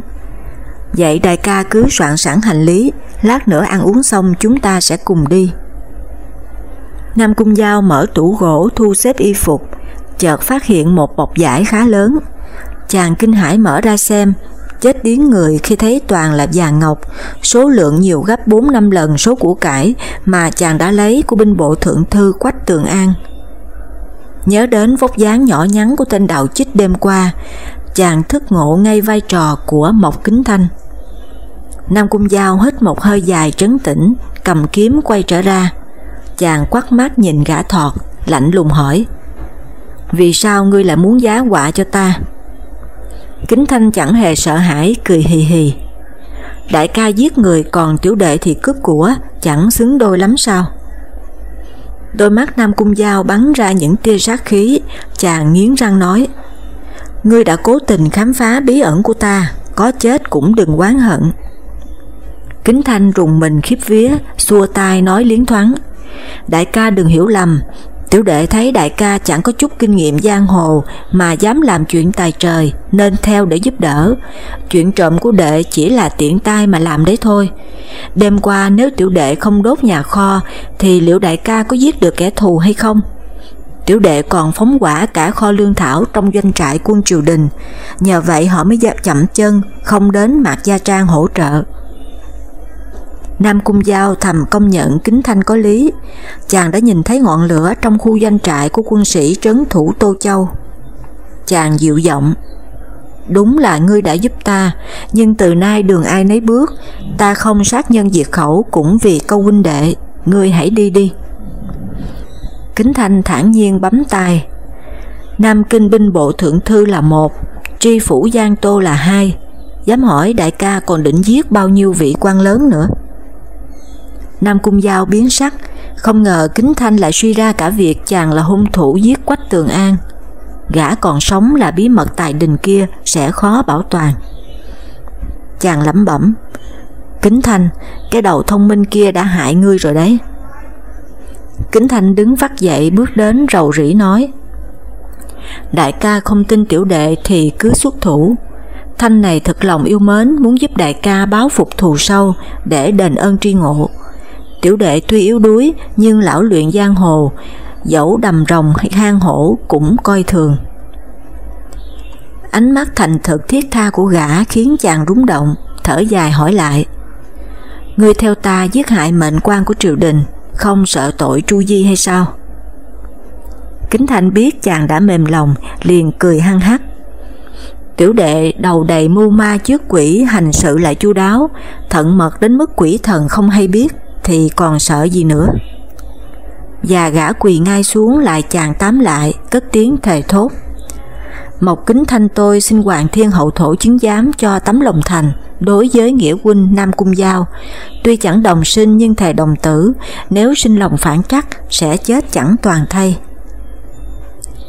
Speaker 1: Vậy đại ca cứ soạn sẵn hành lý, lát nữa ăn uống xong chúng ta sẽ cùng đi. Nam Cung Giao mở tủ gỗ thu xếp y phục, chợt phát hiện một bọc vải khá lớn. Chàng kinh hãi mở ra xem, chết điếng người khi thấy toàn là vàng ngọc, số lượng nhiều gấp 4 năm lần số của cải mà chàng đã lấy của binh bộ thượng thư Quách Tường An. Nhớ đến vóc dáng nhỏ nhắn của tên đạo chích đêm qua, chàng thức ngộ ngay vai trò của Mộc Kính Thanh. Nam Cung Giao hít một hơi dài trấn tĩnh, cầm kiếm quay trở ra. Chàng quắt mắt nhìn gã thọt, lạnh lùng hỏi Vì sao ngươi lại muốn giá quả cho ta? Kính Thanh chẳng hề sợ hãi, cười hì hì. Đại ca giết người còn tiểu đệ thì cướp của, chẳng xứng đôi lắm sao? Đôi mắt Nam Cung Giao bắn ra những tia sát khí, chàng nghiến răng nói Ngươi đã cố tình khám phá bí ẩn của ta, có chết cũng đừng oán hận. Kính Thanh rùng mình khiếp vía, xua tay nói liến thoáng Đại ca đừng hiểu lầm, Tiểu đệ thấy đại ca chẳng có chút kinh nghiệm giang hồ mà dám làm chuyện tài trời nên theo để giúp đỡ. Chuyện trộm của đệ chỉ là tiện tay mà làm đấy thôi. Đêm qua nếu tiểu đệ không đốt nhà kho thì liệu đại ca có giết được kẻ thù hay không? Tiểu đệ còn phóng quả cả kho lương thảo trong doanh trại quân triều đình, nhờ vậy họ mới chậm chân, không đến Mạc Gia Trang hỗ trợ. Nam Cung Giao thầm công nhận Kính Thanh có lý, chàng đã nhìn thấy ngọn lửa trong khu doanh trại của quân sĩ trấn thủ Tô Châu. Chàng dịu giọng, đúng là ngươi đã giúp ta, nhưng từ nay đường ai nấy bước, ta không sát nhân diệt khẩu cũng vì câu huynh đệ, ngươi hãy đi đi. Kính Thanh thản nhiên bấm tay. Nam Kinh binh bộ thượng thư là một, tri phủ Giang Tô là hai, dám hỏi đại ca còn định giết bao nhiêu vị quan lớn nữa. Nam Cung Giao biến sắc, không ngờ Kính Thanh lại suy ra cả việc chàng là hung thủ giết Quách Tường An. Gã còn sống là bí mật tài đình kia sẽ khó bảo toàn. Chàng lẩm bẩm, Kính Thanh, cái đầu thông minh kia đã hại ngươi rồi đấy. Kính Thanh đứng vắt dậy bước đến rầu rĩ nói, Đại ca không tin tiểu đệ thì cứ xuất thủ. Thanh này thật lòng yêu mến muốn giúp đại ca báo phục thù sâu để đền ơn tri ngộ. Tiểu đệ tuy yếu đuối nhưng lão luyện giang hồ, dẫu đầm rồng hay hang hổ cũng coi thường. Ánh mắt thành thực thiết tha của gã khiến chàng rúng động, thở dài hỏi lại. Ngươi theo ta giết hại mệnh quan của triều đình, không sợ tội tru di hay sao? Kính Thanh biết chàng đã mềm lòng, liền cười hăng hắc. Tiểu đệ đầu đầy mưu ma trước quỷ hành sự lại chu đáo, thận mật đến mức quỷ thần không hay biết thì còn sợ gì nữa. Và gã quỳ ngay xuống lại chàng tám lại, cất tiếng thề thốt. Mộc kính thanh tôi xin hoàng thiên hậu thổ chứng giám cho tấm lòng thành đối với nghĩa huynh Nam Cung Giao. Tuy chẳng đồng sinh nhưng thề đồng tử, nếu sinh lòng phản trắc sẽ chết chẳng toàn thay.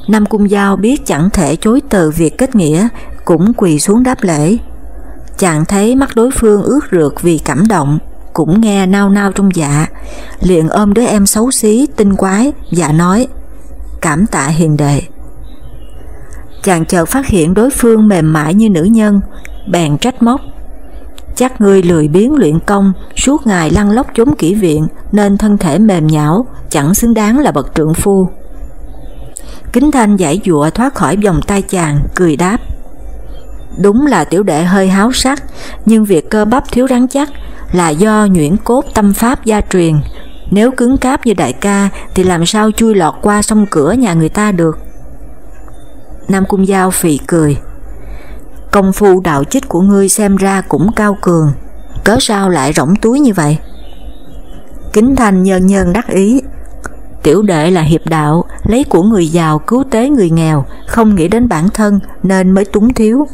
Speaker 1: Nam Cung Giao biết chẳng thể chối từ việc kết nghĩa, cũng quỳ xuống đáp lễ. Chàng thấy mắt đối phương ướt rượt vì cảm động, cũng nghe nao nao trong dạ, liền ôm đứa em xấu xí, tinh quái, dạ nói, cảm tạ hiền đệ. Chàng chợt phát hiện đối phương mềm mại như nữ nhân, bèn trách móc. Chắc ngươi lười biến luyện công, suốt ngày lăn lóc trốn kỹ viện nên thân thể mềm nhão, chẳng xứng đáng là bậc trượng phu. Kính Thanh giải dụa thoát khỏi vòng tay chàng, cười đáp. Đúng là tiểu đệ hơi háo sắc, nhưng việc cơ bắp thiếu rắn chắc là do nhuyễn cốt tâm pháp gia truyền. Nếu cứng cáp như đại ca thì làm sao chui lọt qua sông cửa nhà người ta được. Nam Cung Giao phì cười. Công phu đạo chích của ngươi xem ra cũng cao cường, cớ sao lại rỗng túi như vậy? Kính Thanh nhân nhân đắc ý. Tiểu đệ là hiệp đạo, lấy của người giàu cứu tế người nghèo, không nghĩ đến bản thân nên mới túng thiếu.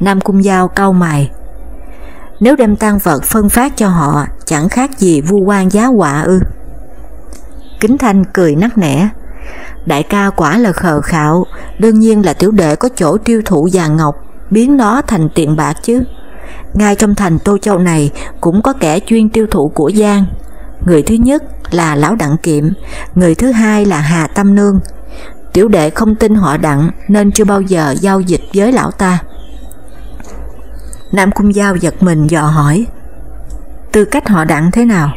Speaker 1: Nam Cung Giao cau mày. Nếu đem tan vật phân phát cho họ, chẳng khác gì vu quan giá họa ư. Kính Thanh cười nắc nẻ. Đại ca quả là khờ khạo, đương nhiên là tiểu đệ có chỗ tiêu thụ vàng ngọc, biến nó thành tiền bạc chứ. Ngay trong thành Tô Châu này cũng có kẻ chuyên tiêu thụ của Giang. Người thứ nhất là Lão Đặng Kiệm, người thứ hai là Hà Tâm Nương. Tiểu đệ không tin họ Đặng nên chưa bao giờ giao dịch với lão ta. Nam Cung Giao giật mình dò hỏi, tư cách họ Đặng thế nào?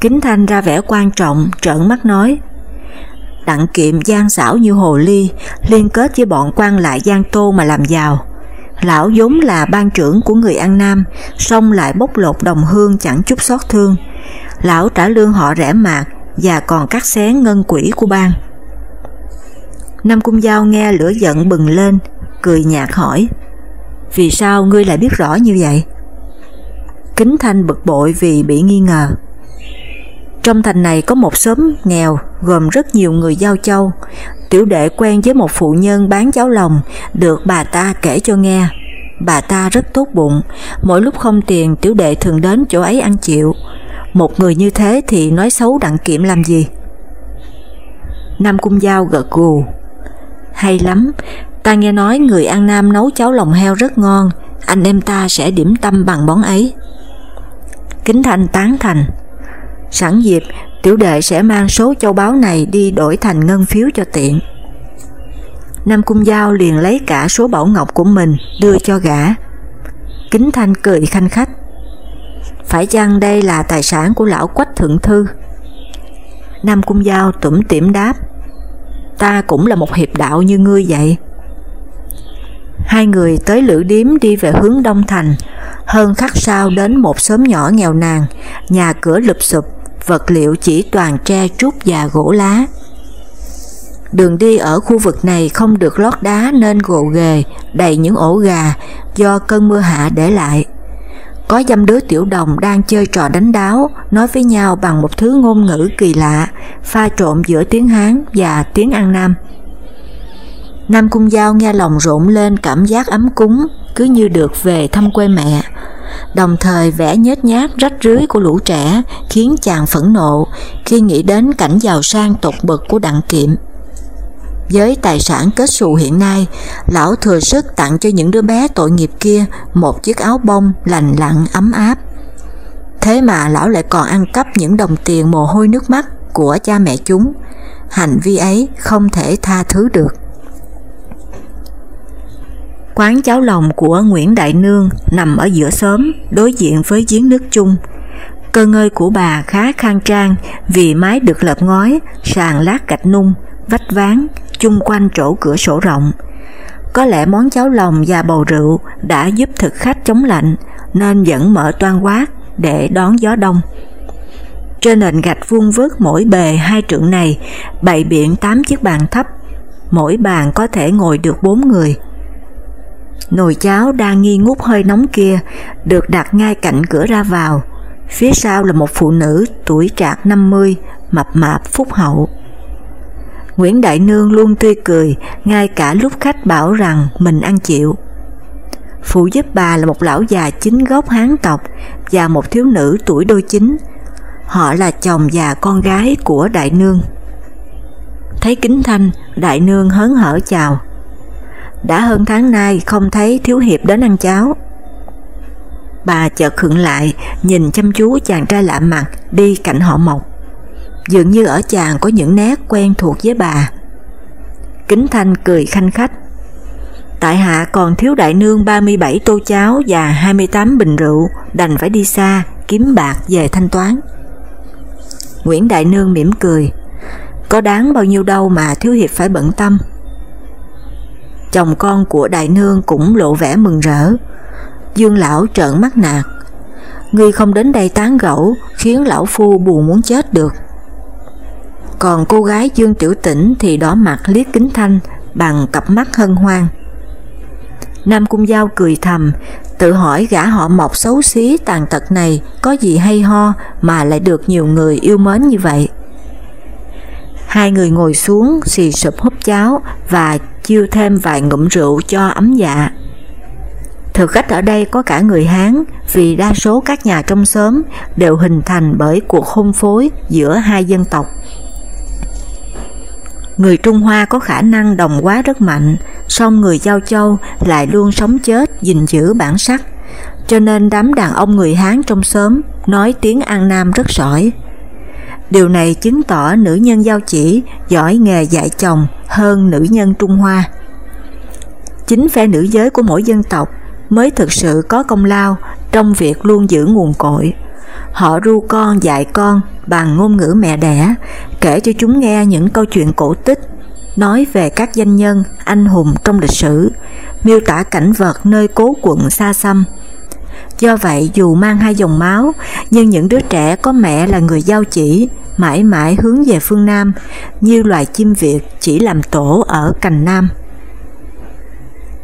Speaker 1: Kính Thanh ra vẻ quan trọng, trợn mắt nói, Đặng Kiệm gian xảo như hồ ly, liên kết với bọn quan lại Giang Tô mà làm giàu. Lão vốn là ban trưởng của người An Nam, song lại bốc lột đồng hương chẳng chút xót thương. Lão trả lương họ rẻ mạt và còn cắt xé ngân quỹ của bang. Nam Cung Giao nghe lửa giận bừng lên, cười nhạt hỏi, vì sao ngươi lại biết rõ như vậy? Kính Thanh bực bội vì bị nghi ngờ. Trong thành này có một xóm nghèo gồm rất nhiều người giao châu. Tiểu đệ quen với một phụ nhân bán cháo lòng, được bà ta kể cho nghe. Bà ta rất tốt bụng, mỗi lúc không tiền tiểu đệ thường đến chỗ ấy ăn chịu. Một người như thế thì nói xấu đặng kiểm làm gì? Nam Cung Giao gật gù. Hay lắm, ta nghe nói người An Nam nấu cháo lòng heo rất ngon, anh em ta sẽ điểm tâm bằng món ấy. Kính Thanh tán thành. Sẵn dịp, tiểu đệ sẽ mang số châu báu này đi đổi thành ngân phiếu cho tiện. Nam Cung Giao liền lấy cả số bảo ngọc của mình đưa cho gã. Kính Thanh cười khanh khách. Phải chăng đây là tài sản của lão Quách Thượng Thư? Nam Cung Giao tủm tỉm đáp. Ta cũng là một hiệp đạo như ngươi vậy. Hai người tới Lữ Điếm đi về hướng Đông Thành, hơn khắc sau đến một xóm nhỏ nghèo nàn, nhà cửa lụp sụp, vật liệu chỉ toàn tre trúc và gỗ lá. Đường đi ở khu vực này không được lót đá nên gồ ghề, đầy những ổ gà do cơn mưa hạ để lại. Có dăm đứa tiểu đồng đang chơi trò đánh đáo, nói với nhau bằng một thứ ngôn ngữ kỳ lạ, pha trộn giữa tiếng Hán và tiếng An Nam. Nam Cung Giao nghe lòng rộn lên cảm giác ấm cúng, cứ như được về thăm quê mẹ, đồng thời vẻ nhếch nhác rách rưới của lũ trẻ khiến chàng phẫn nộ khi nghĩ đến cảnh giàu sang tột bậc của Đặng Kiệm. Với tài sản kết xù hiện nay, lão thừa sức tặng cho những đứa bé tội nghiệp kia một chiếc áo bông lành lặn ấm áp. Thế mà lão lại còn ăn cắp những đồng tiền mồ hôi nước mắt của cha mẹ chúng. Hành vi ấy không thể tha thứ được. Quán cháo lòng của Nguyễn Đại Nương nằm ở giữa xóm, đối diện với giếng nước chung. Cơ ngơi của bà khá khang trang vì mái được lợp ngói, sàn lát gạch nung, vách ván, chung quanh chỗ cửa sổ rộng. Có lẽ món cháo lòng và bầu rượu đã giúp thực khách chống lạnh nên vẫn mở toan quát để đón gió đông. Trên nền gạch vuông vức mỗi bề hai trượng này bày biện 8 chiếc bàn thấp, mỗi bàn có thể ngồi được 4 người. Nồi cháo đang nghi ngút hơi nóng kia được đặt ngay cạnh cửa ra vào, phía sau là một phụ nữ tuổi trạc 50, mập mạp phúc hậu. Nguyễn Đại Nương luôn tươi cười, ngay cả lúc khách bảo rằng mình ăn chịu. Phụ giúp bà là một lão già chính gốc Hán tộc và một thiếu nữ tuổi đôi chính. Họ là chồng và con gái của Đại Nương. Thấy Kính Thanh, Đại Nương hớn hở chào. Đã hơn tháng nay không thấy Thiếu Hiệp đến ăn cháo. Bà chợt khựng lại, nhìn chăm chú chàng trai lạ mặt đi cạnh họ Mộc dường như ở chàng có những nét quen thuộc với bà. Kính Thanh cười khanh khách. Tại hạ còn thiếu đại nương 37 tô cháo và 28 bình rượu, đành phải đi xa, kiếm bạc về thanh toán. Nguyễn Đại Nương mỉm cười, có đáng bao nhiêu đâu mà thiếu hiệp phải bận tâm. Chồng con của Đại Nương cũng lộ vẻ mừng rỡ, Dương Lão trợn mắt nạt, ngươi không đến đây tán gẫu khiến lão phu buồn muốn chết được còn cô gái Dương Tiểu Tĩnh thì đỏ mặt liếc kính thanh bằng cặp mắt hân hoan. Nam Cung Giao cười thầm, tự hỏi gã họ mọc xấu xí tàn tật này có gì hay ho mà lại được nhiều người yêu mến như vậy. Hai người ngồi xuống xì sụp húp cháo và chiêu thêm vài ngụm rượu cho ấm dạ. Thực khách ở đây có cả người Hán vì đa số các nhà trong xóm đều hình thành bởi cuộc hôn phối giữa hai dân tộc. Người Trung Hoa có khả năng đồng hóa rất mạnh, song người Giao Châu lại luôn sống chết gìn giữ bản sắc, cho nên đám đàn ông người Hán trong xóm nói tiếng An Nam rất giỏi. Điều này chứng tỏ nữ nhân giao chỉ giỏi nghề dạy chồng hơn nữ nhân Trung Hoa. Chính phe nữ giới của mỗi dân tộc mới thực sự có công lao trong việc luôn giữ nguồn cội. Họ ru con dạy con bằng ngôn ngữ mẹ đẻ, kể cho chúng nghe những câu chuyện cổ tích, nói về các danh nhân, anh hùng trong lịch sử, miêu tả cảnh vật nơi cố quận xa xăm. Do vậy dù mang hai dòng máu, nhưng những đứa trẻ có mẹ là người giao chỉ, mãi mãi hướng về phương Nam, như loài chim Việt chỉ làm tổ ở cành Nam.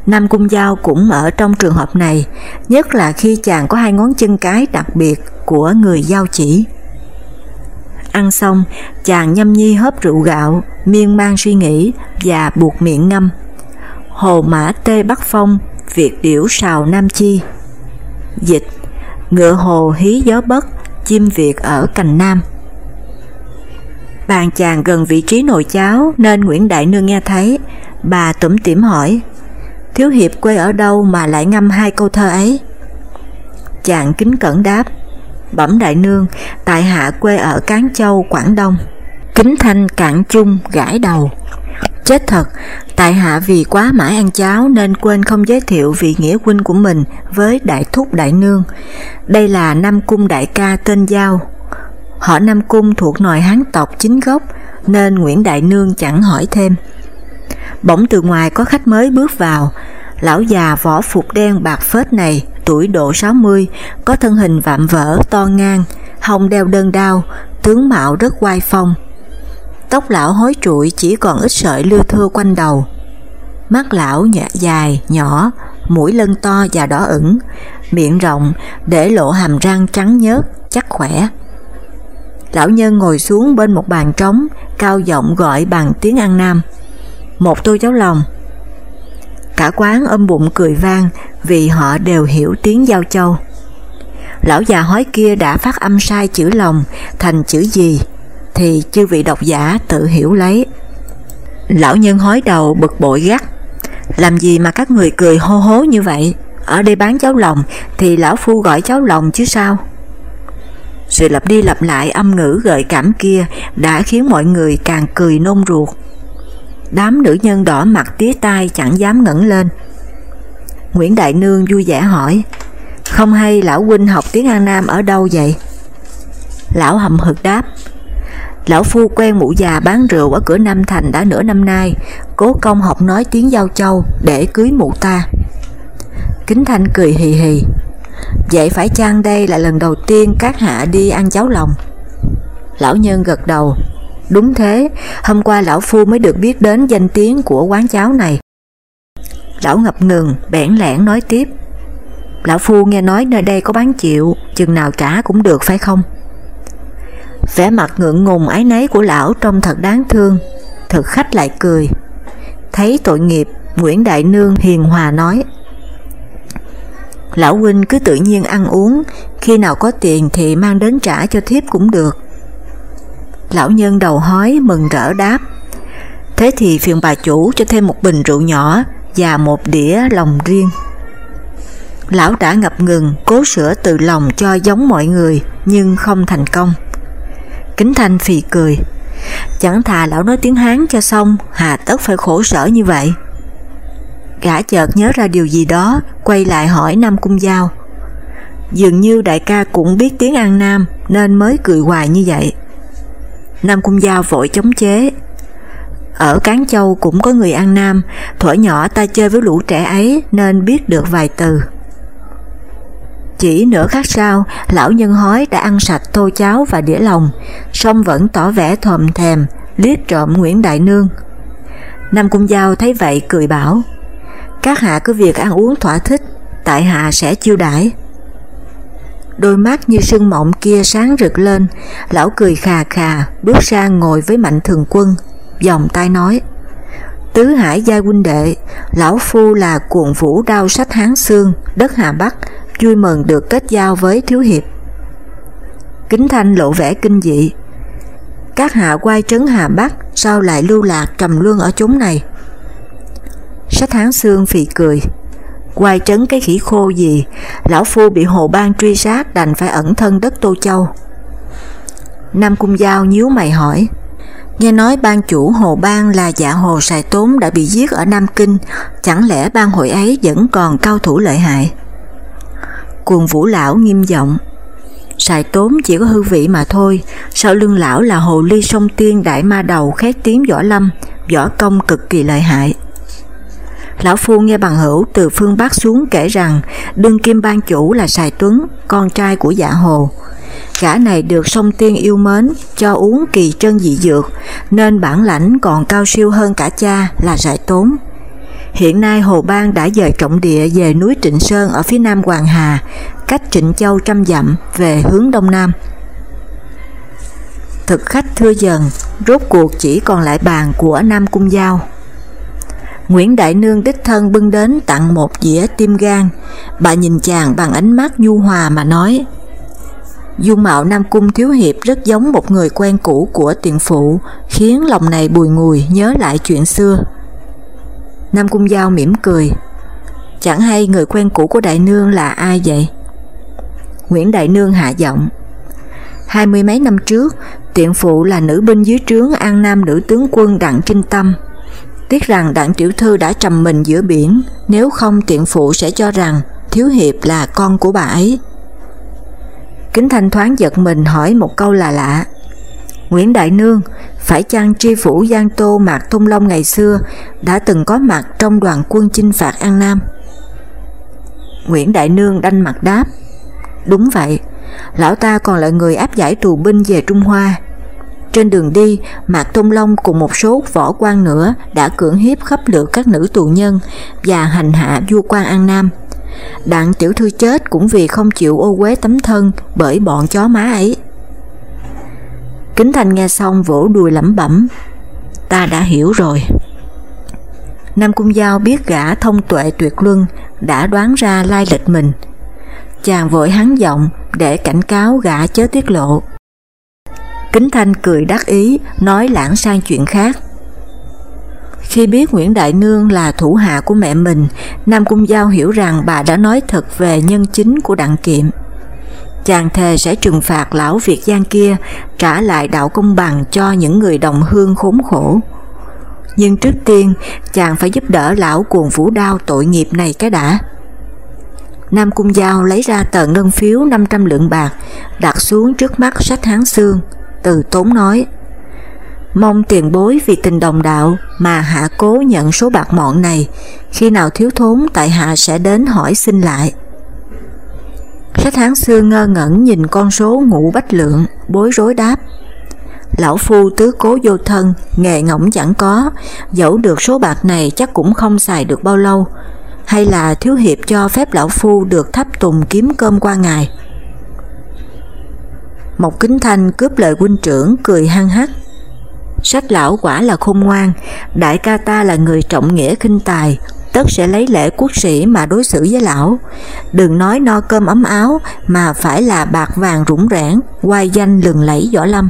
Speaker 1: Nam Cung Giao cũng ở trong trường hợp này, nhất là khi chàng có hai ngón chân cái đặc biệt của người giao chỉ. Ăn xong, chàng nhâm nhi hớp rượu gạo, miên man suy nghĩ và buộc miệng ngâm. Hồ mã tê Bắc Phong, Việt điểu sào Nam Chi. Dịch, ngựa hồ hí gió bất, chim Việt ở cành Nam. Bàn chàng gần vị trí nồi cháo nên Nguyễn Đại Nương nghe thấy, bà tủm tỉm hỏi, Thiếu Hiệp quê ở đâu mà lại ngâm hai câu thơ ấy? Chàng kính cẩn đáp, Bẩm Đại Nương, tại hạ quê ở Cán Châu, Quảng Đông. Kính Thanh cạn chung gãi đầu. Chết thật, tại hạ vì quá mãi ăn cháo nên quên không giới thiệu vị nghĩa huynh của mình với Đại Thúc Đại Nương. Đây là Nam Cung Đại ca tên Giao. Họ Nam Cung thuộc nòi Hán tộc chính gốc nên Nguyễn Đại Nương chẳng hỏi thêm. Bỗng từ ngoài có khách mới bước vào, lão già võ phục đen bạc phết này, tuổi độ 60, có thân hình vạm vỡ, to ngang, hông đeo đơn đao, tướng mạo rất oai phong. Tóc lão hối trụi chỉ còn ít sợi lưa thưa quanh đầu. Mắt lão nhẹ dài, nhỏ, mũi lân to và đỏ ửng, miệng rộng để lộ hàm răng trắng nhớt, chắc khỏe. Lão nhân ngồi xuống bên một bàn trống, cao giọng gọi bằng tiếng An Nam một tô cháo lòng. Cả quán ôm bụng cười vang vì họ đều hiểu tiếng giao châu. Lão già hói kia đã phát âm sai chữ lòng thành chữ gì thì chư vị độc giả tự hiểu lấy. Lão nhân hói đầu bực bội gắt, làm gì mà các người cười hô hố như vậy, ở đây bán cháo lòng thì lão phu gọi cháo lòng chứ sao? Sự lặp đi lặp lại âm ngữ gợi cảm kia đã khiến mọi người càng cười nôn ruột. Đám nữ nhân đỏ mặt tía tai chẳng dám ngẩng lên. Nguyễn Đại Nương vui vẻ hỏi, không hay lão huynh học tiếng An Nam ở đâu vậy? Lão hầm hực đáp, lão phu quen mụ già bán rượu ở cửa Nam Thành đã nửa năm nay, cố công học nói tiếng giao châu để cưới mụ ta. Kính Thanh cười hì hì, vậy phải chăng đây là lần đầu tiên các hạ đi ăn cháo lòng? Lão nhân gật đầu, Đúng thế, hôm qua lão phu mới được biết đến danh tiếng của quán cháo này. Lão ngập ngừng, bẽn lẽn nói tiếp. Lão phu nghe nói nơi đây có bán chịu, chừng nào trả cũng được phải không? Vẻ mặt ngượng ngùng ái nấy của lão trông thật đáng thương, thực khách lại cười. Thấy tội nghiệp, Nguyễn Đại Nương hiền hòa nói. Lão huynh cứ tự nhiên ăn uống, khi nào có tiền thì mang đến trả cho thiếp cũng được. Lão nhân đầu hói mừng rỡ đáp Thế thì phiền bà chủ cho thêm một bình rượu nhỏ và một đĩa lòng riêng. Lão đã ngập ngừng cố sửa từ lòng cho giống mọi người nhưng không thành công. Kính Thanh phì cười, chẳng thà lão nói tiếng Hán cho xong, hà tất phải khổ sở như vậy. Gã chợt nhớ ra điều gì đó, quay lại hỏi Nam Cung Giao. Dường như đại ca cũng biết tiếng An Nam nên mới cười hoài như vậy. Nam Cung Giao vội chống chế. Ở Cán Châu cũng có người An Nam, thuở nhỏ ta chơi với lũ trẻ ấy nên biết được vài từ. Chỉ nửa khắc sau, lão nhân hói đã ăn sạch tô cháo và đĩa lòng, song vẫn tỏ vẻ thòm thèm, liếc trộm Nguyễn Đại Nương. Nam Cung Giao thấy vậy cười bảo, các hạ cứ việc ăn uống thỏa thích, tại hạ sẽ chiêu đãi. Đôi mắt như sương mộng kia sáng rực lên, lão cười khà khà, bước ra ngồi với mạnh thường quân, dòng tay nói Tứ hải gia huynh đệ, lão phu là cuồng vũ đao sách Hán Xương, đất Hà Bắc, vui mừng được kết giao với Thiếu Hiệp. Kính Thanh lộ vẻ kinh dị. Các hạ quay trấn Hà Bắc sao lại lưu lạc trầm luân ở chốn này? Sách Hán Xương phì cười. Quay trấn cái khỉ khô gì, lão phu bị hồ ban truy sát đành phải ẩn thân đất Tô Châu. Nam Cung Giao nhíu mày hỏi, Nghe nói ban chủ Hồ Ban là dạ Hồ Sài Tốn đã bị giết ở Nam Kinh, chẳng lẽ ban hội ấy vẫn còn cao thủ lợi hại? Cuồng Vũ Lão nghiêm giọng, Sài Tốn chỉ có hư vị mà thôi, sau lưng lão là Hồ Ly Sông Tiên Đại Ma Đầu khét tiếng võ lâm, võ công cực kỳ lợi hại. Lão Phu nghe bằng hữu từ phương Bắc xuống kể rằng đương kim ban chủ là Sài Tuấn, con trai của dạ Hồ, Gã này được sông tiên yêu mến, cho uống kỳ trân dị dược, nên bản lãnh còn cao siêu hơn cả cha là Sài Tốn. Hiện nay Hồ Bang đã dời trọng địa về núi Trịnh Sơn ở phía nam Hoàng Hà, cách Trịnh Châu trăm dặm về hướng đông nam. Thực khách thưa dần, rốt cuộc chỉ còn lại bàn của Nam Cung Giao. Nguyễn Đại Nương đích thân bưng đến tặng một dĩa tim gan, bà nhìn chàng bằng ánh mắt nhu hòa mà nói Dung mạo Nam Cung Thiếu Hiệp rất giống một người quen cũ của tiện phụ, khiến lòng này bùi ngùi nhớ lại chuyện xưa. Nam Cung Giao mỉm cười, chẳng hay người quen cũ của Đại Nương là ai vậy? Nguyễn Đại Nương hạ giọng, hai mươi mấy năm trước, tiện phụ là nữ binh dưới trướng An Nam nữ tướng quân Đặng Trinh Tâm. Tiếc rằng Đặng Tiểu Thư đã trầm mình giữa biển, nếu không tiện phụ sẽ cho rằng Thiếu Hiệp là con của bà ấy. Kính Thanh thoáng giật mình hỏi một câu là lạ. Nguyễn Đại Nương, phải chăng tri phủ Giang Tô Mạc Thông Long ngày xưa đã từng có mặt trong đoàn quân chinh phạt An Nam? Nguyễn Đại Nương đanh mặt đáp, đúng vậy, lão ta còn là người áp giải tù binh về Trung Hoa. Trên đường đi, Mạc Thông Long cùng một số võ quan nữa đã cưỡng hiếp khắp lượt các nữ tù nhân và hành hạ vua quan An Nam. Đặng tiểu thư chết cũng vì không chịu ô quế tấm thân bởi bọn chó má ấy. Kính thanh nghe xong vỗ đùi lẩm bẩm, ta đã hiểu rồi. Nam Cung Giao biết gã thông tuệ tuyệt luân đã đoán ra lai lịch mình. Chàng vội hắn giọng để cảnh cáo gã chớ tiết lộ. Kính Thanh cười đắc ý, nói lãng sang chuyện khác. Khi biết Nguyễn Đại Nương là thủ hạ của mẹ mình, Nam Cung Giao hiểu rằng bà đã nói thật về nhân chính của Đặng Kiệm. Chàng thề sẽ trừng phạt lão Việt Giang kia, trả lại đạo công bằng cho những người đồng hương khốn khổ. Nhưng trước tiên, chàng phải giúp đỡ lão cuồng vũ đao tội nghiệp này cái đã. Nam Cung Giao lấy ra tờ ngân phiếu 500 lượng bạc, đặt xuống trước mắt sách hán xương, từ tốn nói Mong tiền bối vì tình đồng đạo mà hạ cố nhận số bạc mọn này, khi nào thiếu thốn tại hạ sẽ đến hỏi xin lại khách hán xưa ngơ ngẩn nhìn con số ngũ bách lượng, bối rối đáp. Lão phu tứ cố vô thân, nghề ngỗng chẳng có, dẫu được số bạc này chắc cũng không xài được bao lâu, hay là thiếu hiệp cho phép lão phu được thắp tùng kiếm cơm qua ngày. Một kính thanh cướp lời huynh trưởng cười hăng hắc, Sách lão quả là khôn ngoan, đại ca ta là người trọng nghĩa khinh tài, tất sẽ lấy lễ quốc sĩ mà đối xử với lão. Đừng nói no cơm ấm áo mà phải là bạc vàng rủng rãng, quay danh lừng lẫy võ lâm.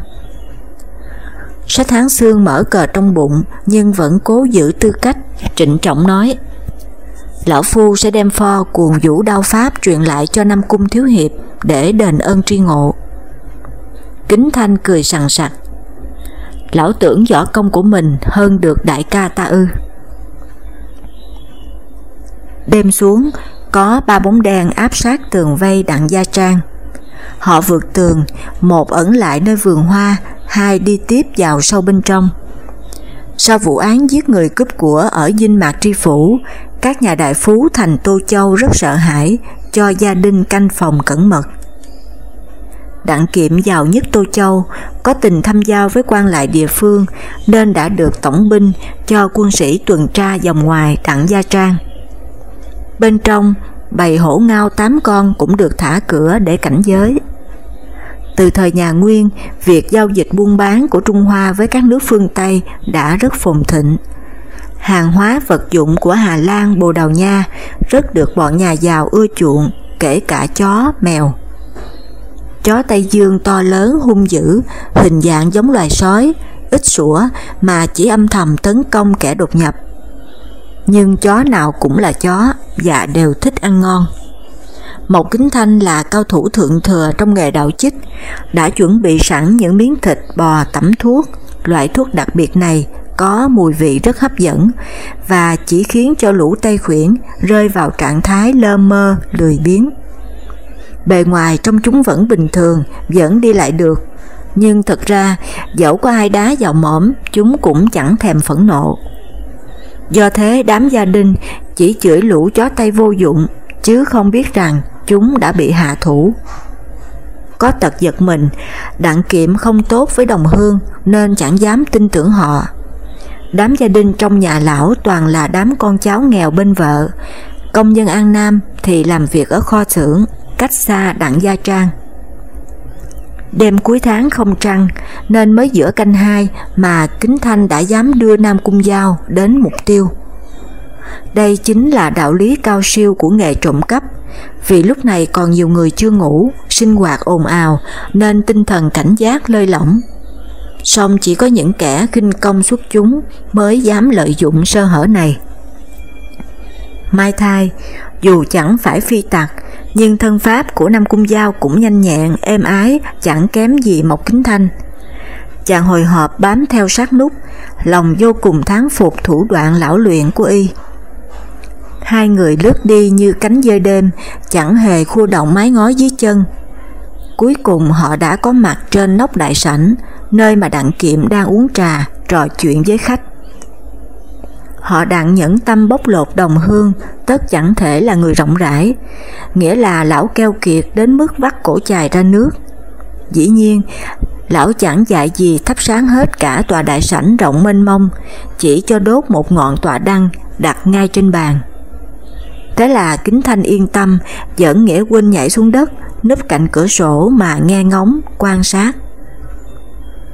Speaker 1: Sách tháng xương mở cờ trong bụng nhưng vẫn cố giữ tư cách, trịnh trọng nói Lão Phu sẽ đem pho cuồng vũ đao pháp truyền lại cho năm cung thiếu hiệp để đền ơn tri ngộ. Kính Thanh cười sằng sặc lão tưởng võ công của mình hơn được đại ca ta ư. Đêm xuống, có ba bóng đen áp sát tường vây đặng gia trang. Họ vượt tường, một ẩn lại nơi vườn hoa, hai đi tiếp vào sâu bên trong. Sau vụ án giết người cướp của ở Dinh Mạc Tri Phủ, các nhà đại phú thành Tô Châu rất sợ hãi, cho gia đình canh phòng cẩn mật. Đặng Kiệm giàu nhất Tô Châu, có tình thăm giao với quan lại địa phương nên đã được tổng binh cho quân sĩ tuần tra dòng ngoài Đặng Gia Trang. Bên trong, bầy hổ ngao tám con cũng được thả cửa để cảnh giới. Từ thời nhà Nguyên, việc giao dịch buôn bán của Trung Hoa với các nước phương Tây đã rất phồn thịnh. Hàng hóa vật dụng của Hà Lan, Bồ Đào Nha rất được bọn nhà giàu ưa chuộng, kể cả chó, mèo. Chó Tây Dương to lớn hung dữ, hình dạng giống loài sói, ít sủa mà chỉ âm thầm tấn công kẻ đột nhập. Nhưng chó nào cũng là chó và đều thích ăn ngon. Mộc Kính Thanh là cao thủ thượng thừa trong nghề đạo chích, đã chuẩn bị sẵn những miếng thịt bò tẩm thuốc. Loại thuốc đặc biệt này có mùi vị rất hấp dẫn và chỉ khiến cho lũ Tây Khuyển rơi vào trạng thái lơ mơ, lười biếng. Bề ngoài trong chúng vẫn bình thường, vẫn đi lại được, nhưng thật ra dẫu có ai đá vào mõm, chúng cũng chẳng thèm phẫn nộ. Do thế đám gia đình chỉ chửi lũ chó tay vô dụng, chứ không biết rằng chúng đã bị hạ thủ. Có tật giật mình, đặng kiệm không tốt với đồng hương nên chẳng dám tin tưởng họ. Đám gia đình trong nhà lão toàn là đám con cháu nghèo bên vợ, công nhân An Nam thì làm việc ở kho xưởng, cách xa đặng gia trang. Đêm cuối tháng không trăng nên mới giữa canh hai mà Kính Thanh đã dám đưa Nam Cung Giao đến mục tiêu. Đây chính là đạo lý cao siêu của nghề trộm cắp, vì lúc này còn nhiều người chưa ngủ, sinh hoạt ồn ào nên tinh thần cảnh giác lơi lỏng. Song chỉ có những kẻ khinh công xuất chúng mới dám lợi dụng sơ hở này. Mai thai, dù chẳng phải phi tặc, nhưng thân pháp của Nam Cung Giao cũng nhanh nhẹn, êm ái, chẳng kém gì Mộc Kính Thanh. Chàng hồi hộp bám theo sát nút, lòng vô cùng thán phục thủ đoạn lão luyện của y. Hai người lướt đi như cánh dơi đêm, chẳng hề khu động mái ngói dưới chân. Cuối cùng họ đã có mặt trên nóc đại sảnh, nơi mà Đặng Kiệm đang uống trà, trò chuyện với khách. Họ đặng nhẫn tâm bóc lột đồng hương, tất chẳng thể là người rộng rãi, nghĩa là lão keo kiệt đến mức vắt cổ chài ra nước. Dĩ nhiên, lão chẳng dạy gì thắp sáng hết cả tòa đại sảnh rộng mênh mông, chỉ cho đốt một ngọn tòa đăng đặt ngay trên bàn. Thế là Kính Thanh yên tâm, dẫn Nghĩa Huynh nhảy xuống đất, núp cạnh cửa sổ mà nghe ngóng, quan sát.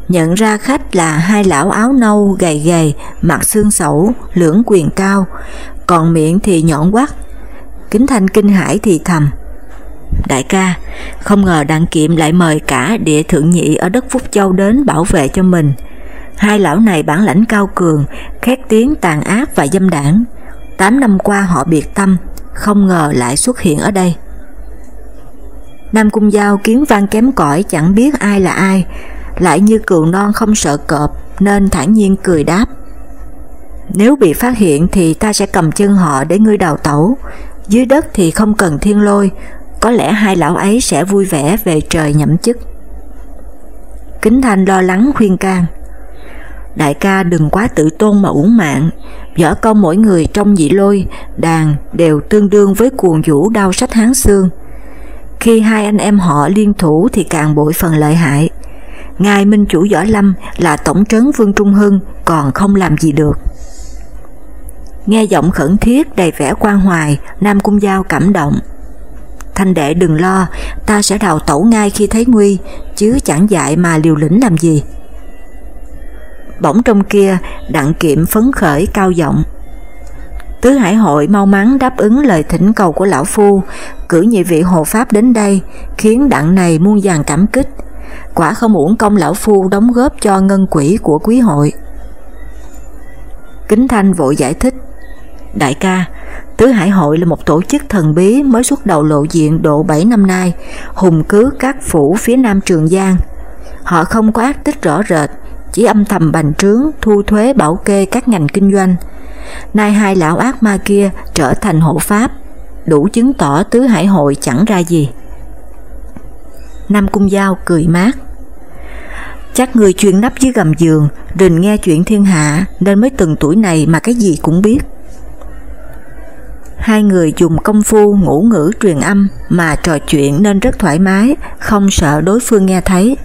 Speaker 1: Nhận ra khách là hai lão áo nâu gầy gầy, mặt xương sẩu, lưỡng quyền cao, còn miệng thì nhọn quắt. Kính Thanh kinh hãi thì thầm. Đại ca, không ngờ đặng kiệm lại mời cả địa thượng nhị ở đất Phúc Châu đến bảo vệ cho mình. Hai lão này bản lãnh cao cường, khét tiếng tàn ác và dâm đảng. Tám năm qua họ biệt tâm, không ngờ lại xuất hiện ở đây. Nam Cung Giao kiến vang kém cỏi chẳng biết ai là ai, lại như cừu non không sợ cọp nên thản nhiên cười đáp. Nếu bị phát hiện thì ta sẽ cầm chân họ để ngươi đào tẩu, dưới đất thì không cần thiên lôi, có lẽ hai lão ấy sẽ vui vẻ về trời nhậm chức. Kính Thanh lo lắng khuyên can. Đại ca đừng quá tự tôn mà uổng mạng, võ công mỗi người trong dị lôi, đàn đều tương đương với cuồng vũ đau sách hán xương. Khi hai anh em họ liên thủ thì càng bội phần lợi hại. Ngài Minh Chủ Võ Lâm là Tổng trấn Vương Trung Hưng còn không làm gì được. Nghe giọng khẩn thiết đầy vẻ quan hoài, Nam Cung Giao cảm động. Thanh đệ đừng lo, ta sẽ đào tẩu ngay khi thấy nguy, chứ chẳng dại mà liều lĩnh làm gì. Bỗng trong kia, đặng kiệm phấn khởi cao giọng. Tứ Hải Hội mau mắn đáp ứng lời thỉnh cầu của Lão Phu, cử nhị vị hộ pháp đến đây, khiến đặng này muôn vàng cảm kích. Quả không uổng công Lão Phu đóng góp cho ngân quỹ của quý hội. Kính Thanh vội giải thích. Đại ca, Tứ Hải Hội là một tổ chức thần bí mới xuất đầu lộ diện độ 7 năm nay, hùng cứ các phủ phía nam Trường Giang. Họ không có ác tích rõ rệt, chỉ âm thầm bành trướng, thu thuế bảo kê các ngành kinh doanh. Nay hai lão ác ma kia trở thành hộ pháp, đủ chứng tỏ Tứ Hải Hội chẳng ra gì. Nam Cung Giao cười mát. Chắc người chuyên nắp dưới gầm giường, rình nghe chuyện thiên hạ nên mới từng tuổi này mà cái gì cũng biết. Hai người dùng công phu ngũ ngữ truyền âm mà trò chuyện nên rất thoải mái, không sợ đối phương nghe thấy.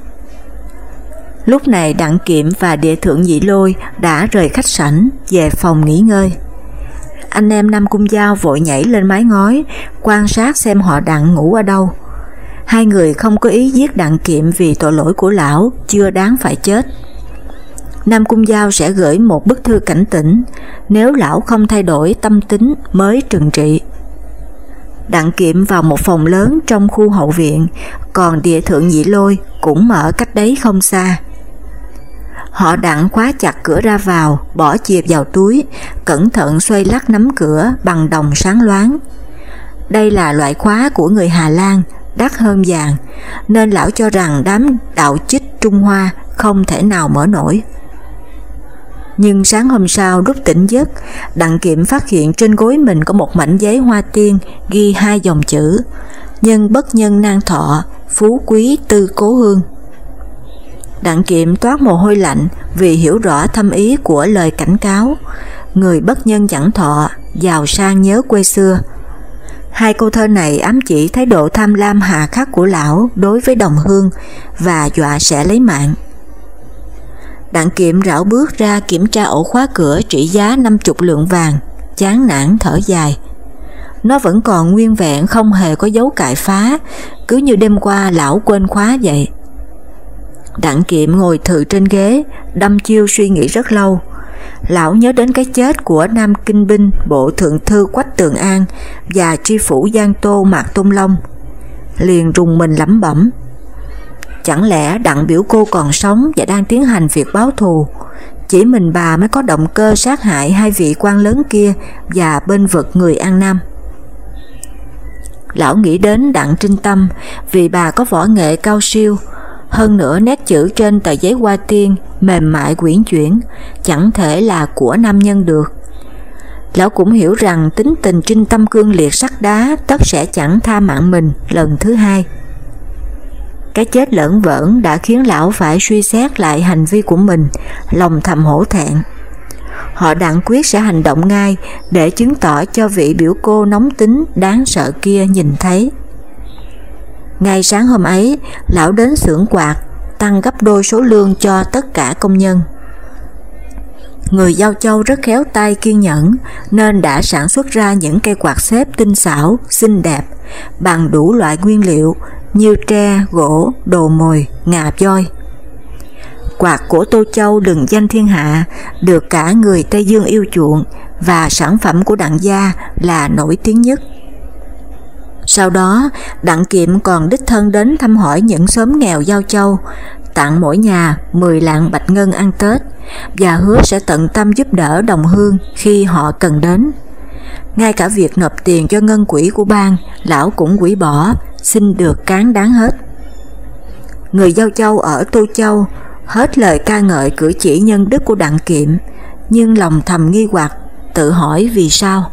Speaker 1: Lúc này Đặng Kiệm và địa thượng nhị lôi đã rời khách sảnh về phòng nghỉ ngơi. anh em Nam Cung Giao vội nhảy lên mái ngói, quan sát xem họ đặng ngủ ở đâu. Hai người không có ý giết đặng kiệm vì tội lỗi của lão, chưa đáng phải chết. Nam Cung Giao sẽ gửi một bức thư cảnh tỉnh, nếu lão không thay đổi tâm tính mới trừng trị. Đặng kiệm vào một phòng lớn trong khu hậu viện, còn địa thượng nhị lôi cũng mở cách đấy không xa. Họ đặng khóa chặt cửa ra vào, bỏ chìa vào túi, cẩn thận xoay lắc nắm cửa bằng đồng sáng loáng. Đây là loại khóa của người Hà Lan, đắt hơn vàng, nên lão cho rằng đám đạo chích Trung Hoa không thể nào mở nổi. Nhưng sáng hôm sau lúc tỉnh giấc, Đặng Kiệm phát hiện trên gối mình có một mảnh giấy hoa tiên ghi hai dòng chữ Nhân bất nhân nan thọ, phú quý tư cố hương. Đặng Kiệm toát mồ hôi lạnh vì hiểu rõ thâm ý của lời cảnh cáo, người bất nhân chẳng thọ, giàu sang nhớ quê xưa. Hai câu thơ này ám chỉ thái độ tham lam hà khắc của lão đối với đồng hương và dọa sẽ lấy mạng. Đặng Kiệm rảo bước ra kiểm tra ổ khóa cửa trị giá 50 lượng vàng, chán nản thở dài. Nó vẫn còn nguyên vẹn không hề có dấu cải phá, cứ như đêm qua lão quên khóa vậy. Đặng Kiệm ngồi thử trên ghế, đâm chiêu suy nghĩ rất lâu. Lão nhớ đến cái chết của Nam Kinh Binh, Bộ Thượng Thư Quách Tường An và tri phủ Giang Tô Mạc Tôn Long. Liền rùng mình lẩm bẩm. Chẳng lẽ đặng biểu cô còn sống và đang tiến hành việc báo thù, chỉ mình bà mới có động cơ sát hại hai vị quan lớn kia và bên vực người An Nam. Lão nghĩ đến đặng trinh tâm vì bà có võ nghệ cao siêu, hơn nữa nét chữ trên tờ giấy hoa tiên mềm mại quyển chuyển, chẳng thể là của nam nhân được. Lão cũng hiểu rằng tính tình trinh tâm cương liệt sắt đá tất sẽ chẳng tha mạng mình lần thứ hai. Cái chết lẫn vỡn đã khiến lão phải suy xét lại hành vi của mình, lòng thầm hổ thẹn. Họ đặng quyết sẽ hành động ngay để chứng tỏ cho vị biểu cô nóng tính đáng sợ kia nhìn thấy. Ngay sáng hôm ấy, lão đến xưởng quạt, tăng gấp đôi số lương cho tất cả công nhân. Người Giao Châu rất khéo tay kiên nhẫn nên đã sản xuất ra những cây quạt xếp tinh xảo, xinh đẹp bằng đủ loại nguyên liệu như tre, gỗ, đồ mồi, ngà voi. Quạt của Tô Châu đừng danh thiên hạ, được cả người Tây Dương yêu chuộng và sản phẩm của đặng gia là nổi tiếng nhất. Sau đó, Đặng Kiệm còn đích thân đến thăm hỏi những xóm nghèo Giao Châu, tặng mỗi nhà 10 lạng bạch ngân ăn Tết và hứa sẽ tận tâm giúp đỡ đồng hương khi họ cần đến. Ngay cả việc nộp tiền cho ngân quỹ của bang, lão cũng quỷ bỏ, xin được cán đáng hết. Người Giao Châu ở Tô Châu hết lời ca ngợi cử chỉ nhân đức của Đặng Kiệm, nhưng lòng thầm nghi hoặc, tự hỏi vì sao.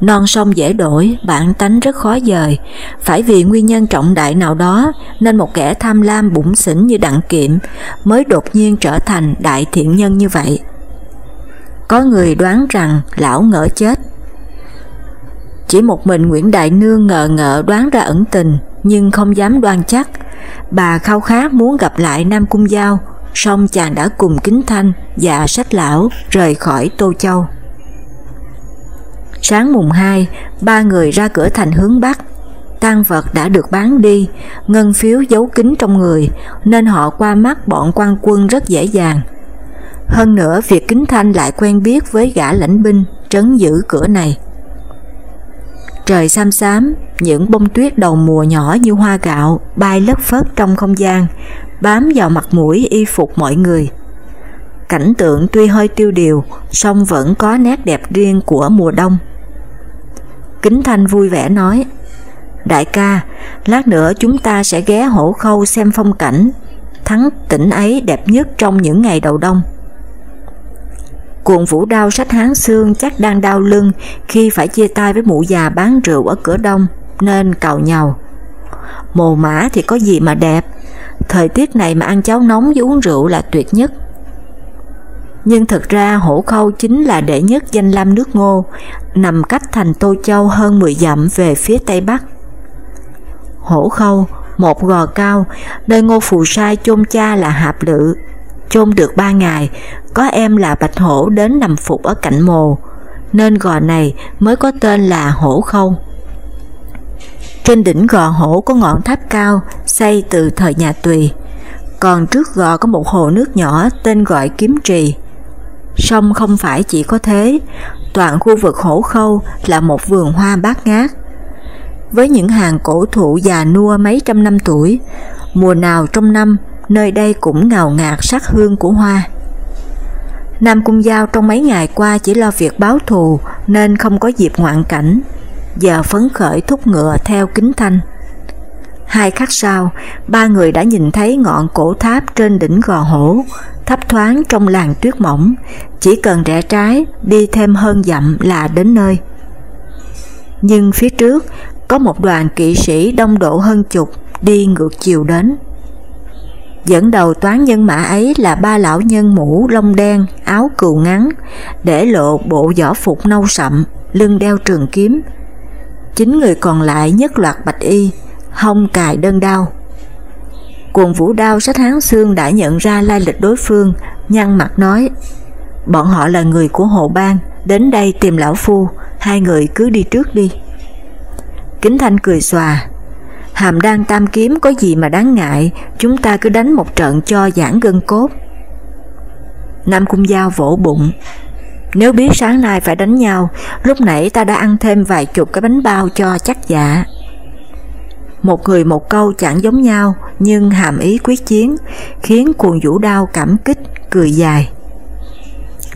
Speaker 1: Non sông dễ đổi, bản tánh rất khó dời, phải vì nguyên nhân trọng đại nào đó nên một kẻ tham lam bụng xỉn như Đặng Kiệm mới đột nhiên trở thành đại thiện nhân như vậy. Có người đoán rằng lão ngỡ chết. Chỉ một mình Nguyễn Đại Nương ngờ ngợ đoán ra ẩn tình nhưng không dám đoan chắc. Bà khao khát muốn gặp lại Nam Cung Giao, song chàng đã cùng Kính Thanh và sách lão rời khỏi Tô Châu. Sáng mùng 2, ba người ra cửa thành hướng Bắc. Tan vật đã được bán đi, ngân phiếu giấu kín trong người, nên họ qua mắt bọn quan quân rất dễ dàng. Hơn nữa, việc Kính Thanh lại quen biết với gã lãnh binh trấn giữ cửa này. Trời xám xám, những bông tuyết đầu mùa nhỏ như hoa gạo bay lất phất trong không gian, bám vào mặt mũi y phục mọi người. Cảnh tượng tuy hơi tiêu điều, song vẫn có nét đẹp riêng của mùa đông. Kính Thanh vui vẻ nói, Đại ca, lát nữa chúng ta sẽ ghé hổ khâu xem phong cảnh, thắng tỉnh ấy đẹp nhất trong những ngày đầu đông. Cuồng vũ đao sách hán xương chắc đang đau lưng khi phải chia tay với mụ già bán rượu ở cửa đông, nên cầu nhau. Mồ mã thì có gì mà đẹp, thời tiết này mà ăn cháo nóng với uống rượu là tuyệt nhất. Nhưng thật ra hổ khâu chính là đệ nhất danh lam nước ngô, nằm cách thành Tô Châu hơn 10 dặm về phía tây bắc. Hổ khâu, một gò cao, nơi ngô phù sai chôn cha là hạp lự, chôn được ba ngày, có em là bạch hổ đến nằm phục ở cạnh mồ, nên gò này mới có tên là hổ khâu. Trên đỉnh gò hổ có ngọn tháp cao xây từ thời nhà Tùy, còn trước gò có một hồ nước nhỏ tên gọi Kiếm Trì. Song không phải chỉ có thế, toàn khu vực hổ khâu là một vườn hoa bát ngát. Với những hàng cổ thụ già nua mấy trăm năm tuổi, mùa nào trong năm nơi đây cũng ngào ngạt sắc hương của hoa. Nam Cung Giao trong mấy ngày qua chỉ lo việc báo thù nên không có dịp ngoạn cảnh, giờ phấn khởi thúc ngựa theo kính thanh. Hai khắc sau, ba người đã nhìn thấy ngọn cổ tháp trên đỉnh gò hổ, thấp thoáng trong làng tuyết mỏng, chỉ cần rẽ trái đi thêm hơn dặm là đến nơi. Nhưng phía trước có một đoàn kỵ sĩ đông độ hơn chục đi ngược chiều đến. Dẫn đầu toán nhân mã ấy là ba lão nhân mũ lông đen, áo cừu ngắn, để lộ bộ võ phục nâu sậm, lưng đeo trường kiếm. Chính người còn lại nhất loạt bạch y, hông cài đơn đao. Cuồng vũ đao sách hán xương đã nhận ra lai lịch đối phương, nhăn mặt nói, bọn họ là người của hộ bang, đến đây tìm lão phu, hai người cứ đi trước đi. Kính Thanh cười xòa, hàm đan tam kiếm có gì mà đáng ngại, chúng ta cứ đánh một trận cho giãn gân cốt. Nam Cung Giao vỗ bụng, nếu biết sáng nay phải đánh nhau, lúc nãy ta đã ăn thêm vài chục cái bánh bao cho chắc dạ. Một người một câu chẳng giống nhau, nhưng hàm ý quyết chiến, khiến cuồng vũ đao cảm kích, cười dài.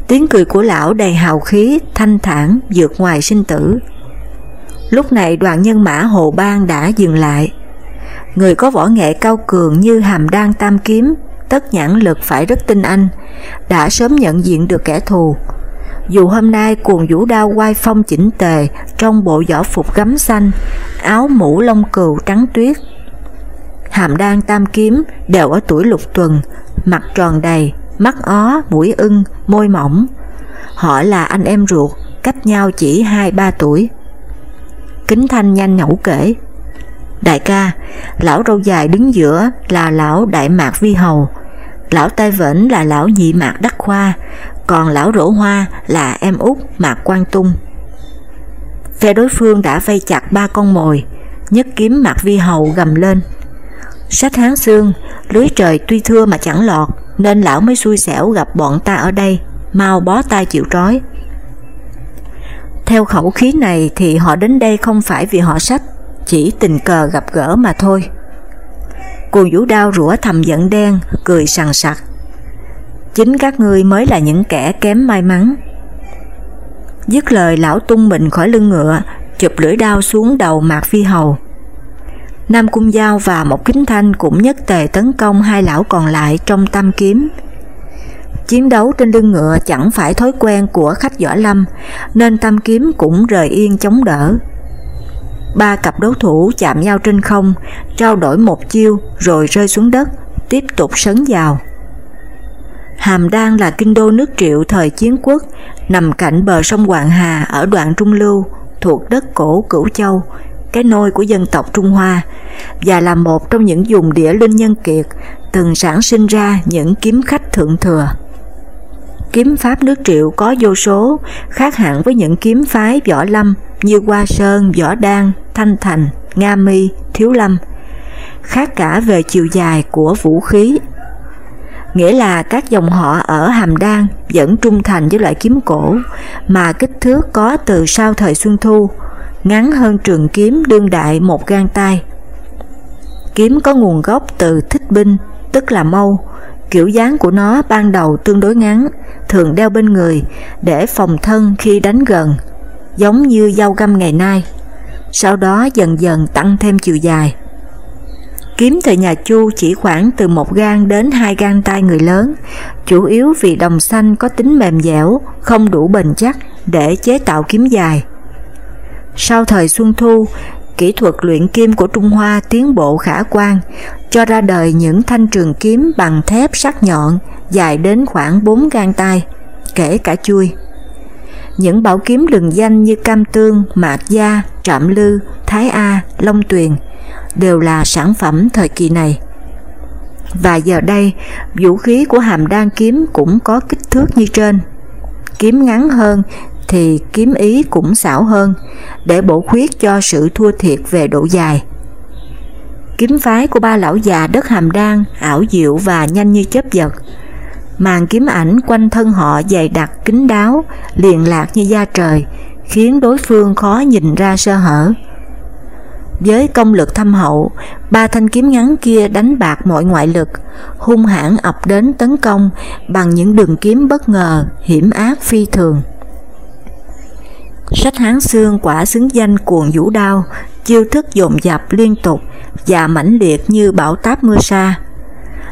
Speaker 1: Tiếng cười của lão đầy hào khí, thanh thản, vượt ngoài sinh tử. Lúc này đoàn nhân mã Hồ Bang đã dừng lại. Người có võ nghệ cao cường như hàm đan tam kiếm, tất nhãn lực phải rất tinh anh, đã sớm nhận diện được kẻ thù. Dù hôm nay cuồng vũ đao quay phong chỉnh tề trong bộ võ phục gấm xanh, áo mũ lông cừu trắng tuyết. Hàm đan tam kiếm đều ở tuổi lục tuần, mặt tròn đầy, mắt ó, mũi ưng, môi mỏng. Họ là anh em ruột, cách nhau chỉ 2-3 tuổi. Kính Thanh nhanh nhẩu kể. Đại ca, lão râu dài đứng giữa là lão Đại Mạc Vi Hầu, lão tai vĩnh là lão nhị Mạc Đắc Khoa, còn lão rỗ hoa là em út Mạc Quang Tung. Phe đối phương đã vây chặt ba con mồi, nhất kiếm Mạc Vi Hầu gầm lên. Sách hán xương, lưới trời tuy thưa mà chẳng lọt, nên lão mới xui xẻo gặp bọn ta ở đây, mau bó tay chịu trói. Theo khẩu khí này thì họ đến đây không phải vì họ sách, chỉ tình cờ gặp gỡ mà thôi. Cuồng vũ đao rủa thầm giận đen, cười sằng sặc. Chính các ngươi mới là những kẻ kém may mắn. Dứt lời lão tung mình khỏi lưng ngựa, chụp lưỡi đao xuống đầu Mạc Phi Hầu. Nam Cung Giao và một kính thanh cũng nhất tề tấn công hai lão còn lại trong tam kiếm. Chiến đấu trên lưng ngựa chẳng phải thói quen của khách võ lâm, nên tam kiếm cũng rời yên chống đỡ. Ba cặp đấu thủ chạm nhau trên không, trao đổi một chiêu rồi rơi xuống đất, tiếp tục sấn vào. Hàm Đan là kinh đô nước triệu thời chiến quốc, nằm cạnh bờ sông Hoàng Hà ở đoạn Trung Lưu, thuộc đất cổ Cửu Châu, cái nôi của dân tộc Trung Hoa, và là một trong những vùng địa linh nhân kiệt từng sản sinh ra những kiếm khách thượng thừa. Kiếm pháp nước triệu có vô số, khác hẳn với những kiếm phái võ lâm như Hoa Sơn, Võ Đan, Thanh Thành, Nga Mi, Thiếu Lâm, khác cả về chiều dài của vũ khí. Nghĩa là các dòng họ ở Hàm Đan vẫn trung thành với loại kiếm cổ mà kích thước có từ sau thời Xuân Thu, ngắn hơn trường kiếm đương đại một gang tay. Kiếm có nguồn gốc từ thích binh, tức là mâu, kiểu dáng của nó ban đầu tương đối ngắn, thường đeo bên người để phòng thân khi đánh gần, giống như dao găm ngày nay. Sau đó dần dần tăng thêm chiều dài. Kiếm thời nhà Chu chỉ khoảng từ một gan đến hai gan tay người lớn, chủ yếu vì đồng xanh có tính mềm dẻo, không đủ bền chắc để chế tạo kiếm dài. Sau thời Xuân Thu, kỹ thuật luyện kim của Trung Hoa tiến bộ khả quan, cho ra đời những thanh trường kiếm bằng thép sắc nhọn dài đến khoảng 4 gang tay, kể cả chui. Những bảo kiếm lừng danh như Cam Tương, Mạc Gia, Trạm Lư, Thái A, Long Tuyền đều là sản phẩm thời kỳ này. Và giờ đây, vũ khí của hàm đan kiếm cũng có kích thước như trên. kiếm ngắn hơn thì kiếm ý cũng xảo hơn, để bổ khuyết cho sự thua thiệt về độ dài. Kiếm phái của ba lão già đất hàm đan ảo diệu và nhanh như chớp giật. Màn kiếm ảnh quanh thân họ dày đặc kín đáo, liền lạc như da trời, khiến đối phương khó nhìn ra sơ hở. Với công lực thâm hậu, ba thanh kiếm ngắn kia đánh bạc mọi ngoại lực, hung hãn ập đến tấn công bằng những đường kiếm bất ngờ, hiểm ác phi thường. Sách Hán Xương quả xứng danh cuồng vũ đao, chiêu thức dồn dập liên tục và mãnh liệt như bão táp mưa sa.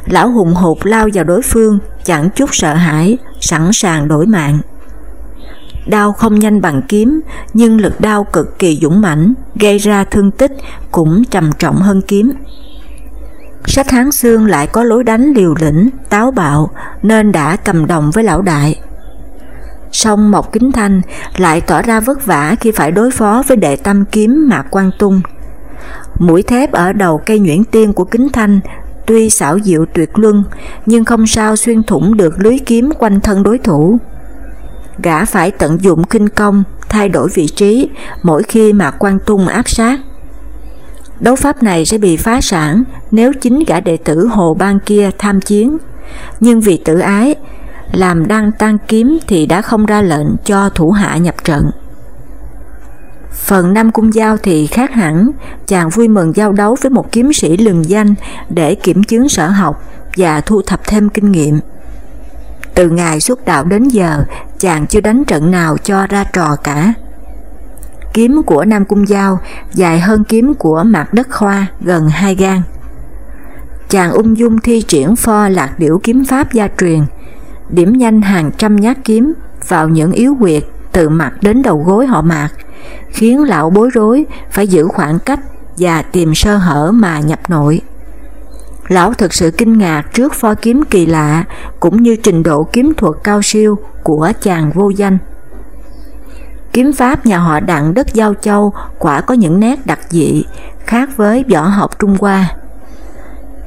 Speaker 1: Lão hùng hụt lao vào đối phương, chẳng chút sợ hãi, sẵn sàng đổi mạng. Đao không nhanh bằng kiếm, nhưng lực đao cực kỳ dũng mãnh, gây ra thương tích cũng trầm trọng hơn kiếm. Sách Hán Xương lại có lối đánh liều lĩnh, táo bạo nên đã cầm đồng với lão đại. Song Mộc Kính Thanh lại tỏ ra vất vả khi phải đối phó với đệ tâm kiếm Mạc Quang Tung. Mũi thép ở đầu cây nhuyễn tiên của Kính Thanh tuy xảo diệu tuyệt luân nhưng không sao xuyên thủng được lưới kiếm quanh thân đối thủ. Gã phải tận dụng kinh công, thay đổi vị trí mỗi khi mà quan Tung áp sát. Đấu pháp này sẽ bị phá sản nếu chính gã đệ tử Hồ Ban kia tham chiến, nhưng vì tự ái làm đang tan kiếm thì đã không ra lệnh cho thủ hạ nhập trận. Phần năm cung giao thì khác hẳn, chàng vui mừng giao đấu với một kiếm sĩ lừng danh để kiểm chứng sở học và thu thập thêm kinh nghiệm. Từ ngày xuất đạo đến giờ, chàng chưa đánh trận nào cho ra trò cả. Kiếm của Nam Cung Giao dài hơn kiếm của Mạc Đất Khoa gần hai gan. Chàng ung dung thi triển pho lạc điểu kiếm pháp gia truyền, điểm nhanh hàng trăm nhát kiếm vào những yếu huyệt từ mặt đến đầu gối họ mạc, khiến lão bối rối phải giữ khoảng cách và tìm sơ hở mà nhập nội. Lão thực sự kinh ngạc trước pho kiếm kỳ lạ cũng như trình độ kiếm thuật cao siêu của chàng vô danh. Kiếm pháp nhà họ đặng đất Giao Châu quả có những nét đặc dị, khác với võ học Trung Hoa.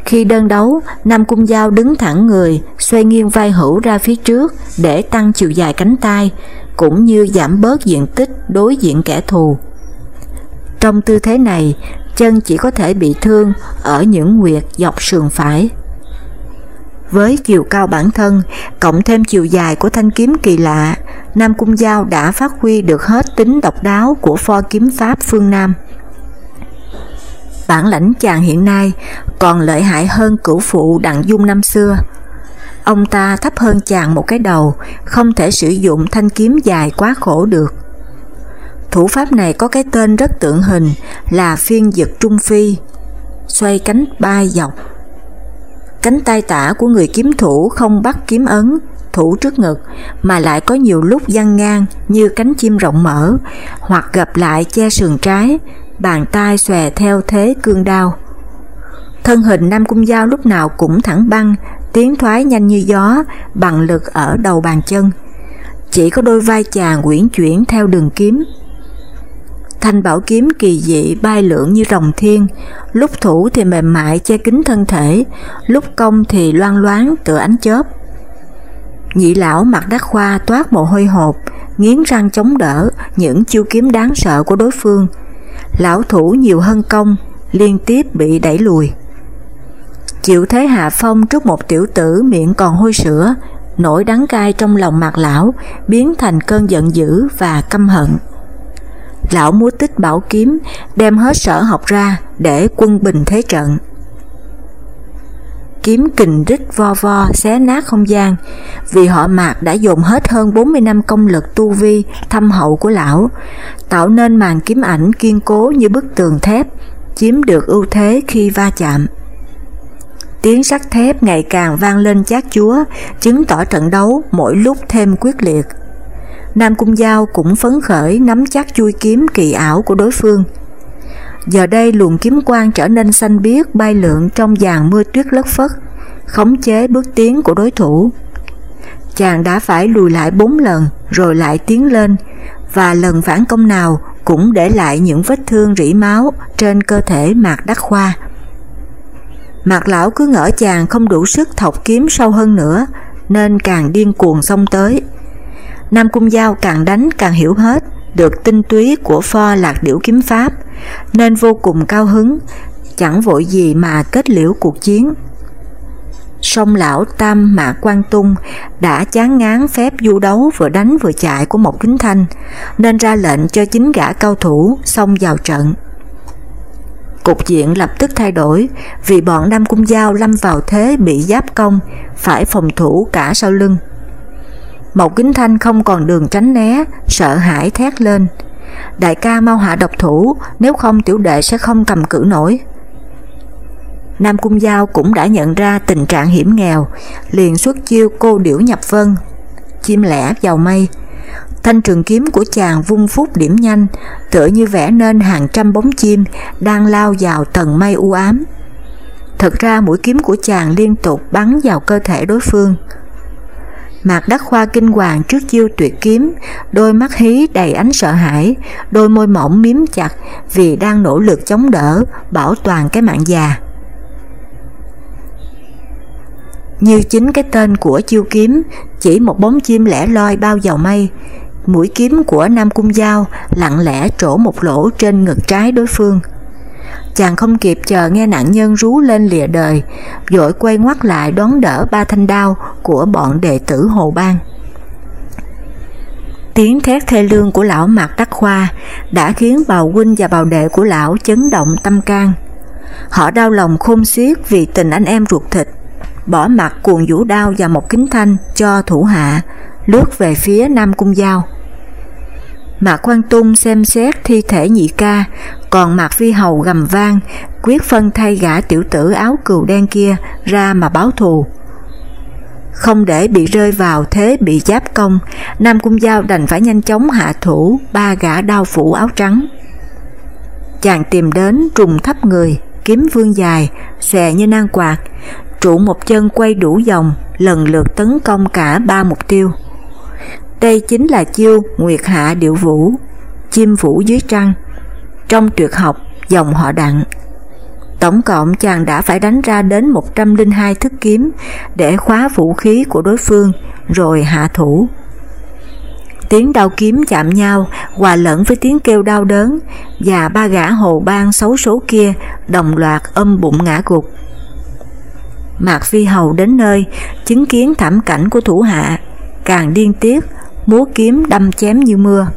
Speaker 1: Khi đơn đấu, Nam Cung Giao đứng thẳng người, xoay nghiêng vai hữu ra phía trước để tăng chiều dài cánh tay, cũng như giảm bớt diện tích đối diện kẻ thù. Trong tư thế này, chân chỉ có thể bị thương ở những nguyệt dọc sườn phải. Với chiều cao bản thân, cộng thêm chiều dài của thanh kiếm kỳ lạ, Nam Cung Giao đã phát huy được hết tính độc đáo của pho kiếm pháp phương Nam bản lãnh chàng hiện nay còn lợi hại hơn cửu phụ đặng dung năm xưa. Ông ta thấp hơn chàng một cái đầu, không thể sử dụng thanh kiếm dài quá khổ được. Thủ pháp này có cái tên rất tượng hình là phiên dực trung phi, xoay cánh bay dọc. Cánh tay tả của người kiếm thủ không bắt kiếm ấn, thủ trước ngực, mà lại có nhiều lúc văng ngang như cánh chim rộng mở, hoặc gập lại che sườn trái, bàn tay xòe theo thế cương đao. Thân hình Nam Cung Giao lúc nào cũng thẳng băng, tiến thoái nhanh như gió, bằng lực ở đầu bàn chân. Chỉ có đôi vai chàng quyển chuyển theo đường kiếm. Thanh bảo kiếm kỳ dị bay lượn như rồng thiên, lúc thủ thì mềm mại che kín thân thể, lúc công thì loan loáng tựa ánh chớp. Nhị lão mặt đắc khoa toát mồ hôi hột, nghiến răng chống đỡ những chiêu kiếm đáng sợ của đối phương, lão thủ nhiều hơn công, liên tiếp bị đẩy lùi. Chịu thế hạ phong trước một tiểu tử miệng còn hôi sữa, nỗi đắng cay trong lòng mặt lão biến thành cơn giận dữ và căm hận. Lão múa tích bảo kiếm, đem hết sở học ra để quân bình thế trận kiếm kình rít vo vo xé nát không gian, vì họ mạc đã dồn hết hơn 40 năm công lực tu vi thâm hậu của lão, tạo nên màn kiếm ảnh kiên cố như bức tường thép, chiếm được ưu thế khi va chạm. Tiếng sắt thép ngày càng vang lên chát chúa, chứng tỏ trận đấu mỗi lúc thêm quyết liệt. Nam Cung Giao cũng phấn khởi nắm chắc chui kiếm kỳ ảo của đối phương, Giờ đây luồng kiếm quang trở nên xanh biếc bay lượn trong dàn mưa tuyết lất phất, khống chế bước tiến của đối thủ. Chàng đã phải lùi lại bốn lần rồi lại tiến lên, và lần phản công nào cũng để lại những vết thương rỉ máu trên cơ thể Mạc Đắc Khoa. Mạc Lão cứ ngỡ chàng không đủ sức thọc kiếm sâu hơn nữa, nên càng điên cuồng xông tới. Nam Cung Giao càng đánh càng hiểu hết được tinh túy của pho lạc điểu kiếm pháp, nên vô cùng cao hứng, chẳng vội gì mà kết liễu cuộc chiến. Song lão Tam mạc quang Tung đã chán ngán phép du đấu vừa đánh vừa chạy của một kính thanh, nên ra lệnh cho chính gã cao thủ xông vào trận. Cục diện lập tức thay đổi vì bọn Nam Cung Giao lâm vào thế bị giáp công, phải phòng thủ cả sau lưng. Mộc Kính Thanh không còn đường tránh né, sợ hãi thét lên. Đại ca mau hạ độc thủ, nếu không tiểu đệ sẽ không cầm cự nổi. Nam Cung Giao cũng đã nhận ra tình trạng hiểm nghèo, liền xuất chiêu cô điểu nhập vân, chim lẻ vào mây. Thanh trường kiếm của chàng vung phút điểm nhanh, tựa như vẽ nên hàng trăm bóng chim đang lao vào tầng mây u ám. Thật ra mũi kiếm của chàng liên tục bắn vào cơ thể đối phương. Mạc Đắc Khoa kinh hoàng trước chiêu tuyệt kiếm, đôi mắt hí đầy ánh sợ hãi, đôi môi mỏng miếm chặt vì đang nỗ lực chống đỡ, bảo toàn cái mạng già. Như chính cái tên của chiêu kiếm, chỉ một bóng chim lẻ loi bao dầu mây, mũi kiếm của Nam Cung Giao lặng lẽ trổ một lỗ trên ngực trái đối phương. Chàng không kịp chờ nghe nạn nhân rú lên lìa đời, vội quay ngoắt lại đón đỡ ba thanh đao của bọn đệ tử Hồ Bang. Tiếng thét thê lương của lão Mạc Đắc Khoa đã khiến bào huynh và bào đệ của lão chấn động tâm can. Họ đau lòng khôn xiết vì tình anh em ruột thịt, bỏ mặt cuồng vũ đao và một kính thanh cho thủ hạ, lướt về phía Nam Cung Giao. Mạc Quan Tung xem xét thi thể nhị ca, còn Mạc Phi Hầu gầm vang, quyết phân thay gã tiểu tử áo cừu đen kia ra mà báo thù. Không để bị rơi vào thế bị giáp công, Nam Cung Giao đành phải nhanh chóng hạ thủ ba gã đao phủ áo trắng. Chàng tìm đến trùng thấp người, kiếm vương dài, xòe như nang quạt, trụ một chân quay đủ vòng, lần lượt tấn công cả ba mục tiêu. Đây chính là chiêu Nguyệt Hạ Điệu Vũ, chim vũ dưới trăng. Trong tuyệt học, dòng họ đặng. Tổng cộng chàng đã phải đánh ra đến 102 thức kiếm để khóa vũ khí của đối phương, rồi hạ thủ. Tiếng đau kiếm chạm nhau hòa lẫn với tiếng kêu đau đớn và ba gã hồ ban xấu số kia đồng loạt âm bụng ngã gục. Mạc Phi Hầu đến nơi, chứng kiến thảm cảnh của thủ hạ, càng điên tiết, múa kiếm đâm chém như mưa.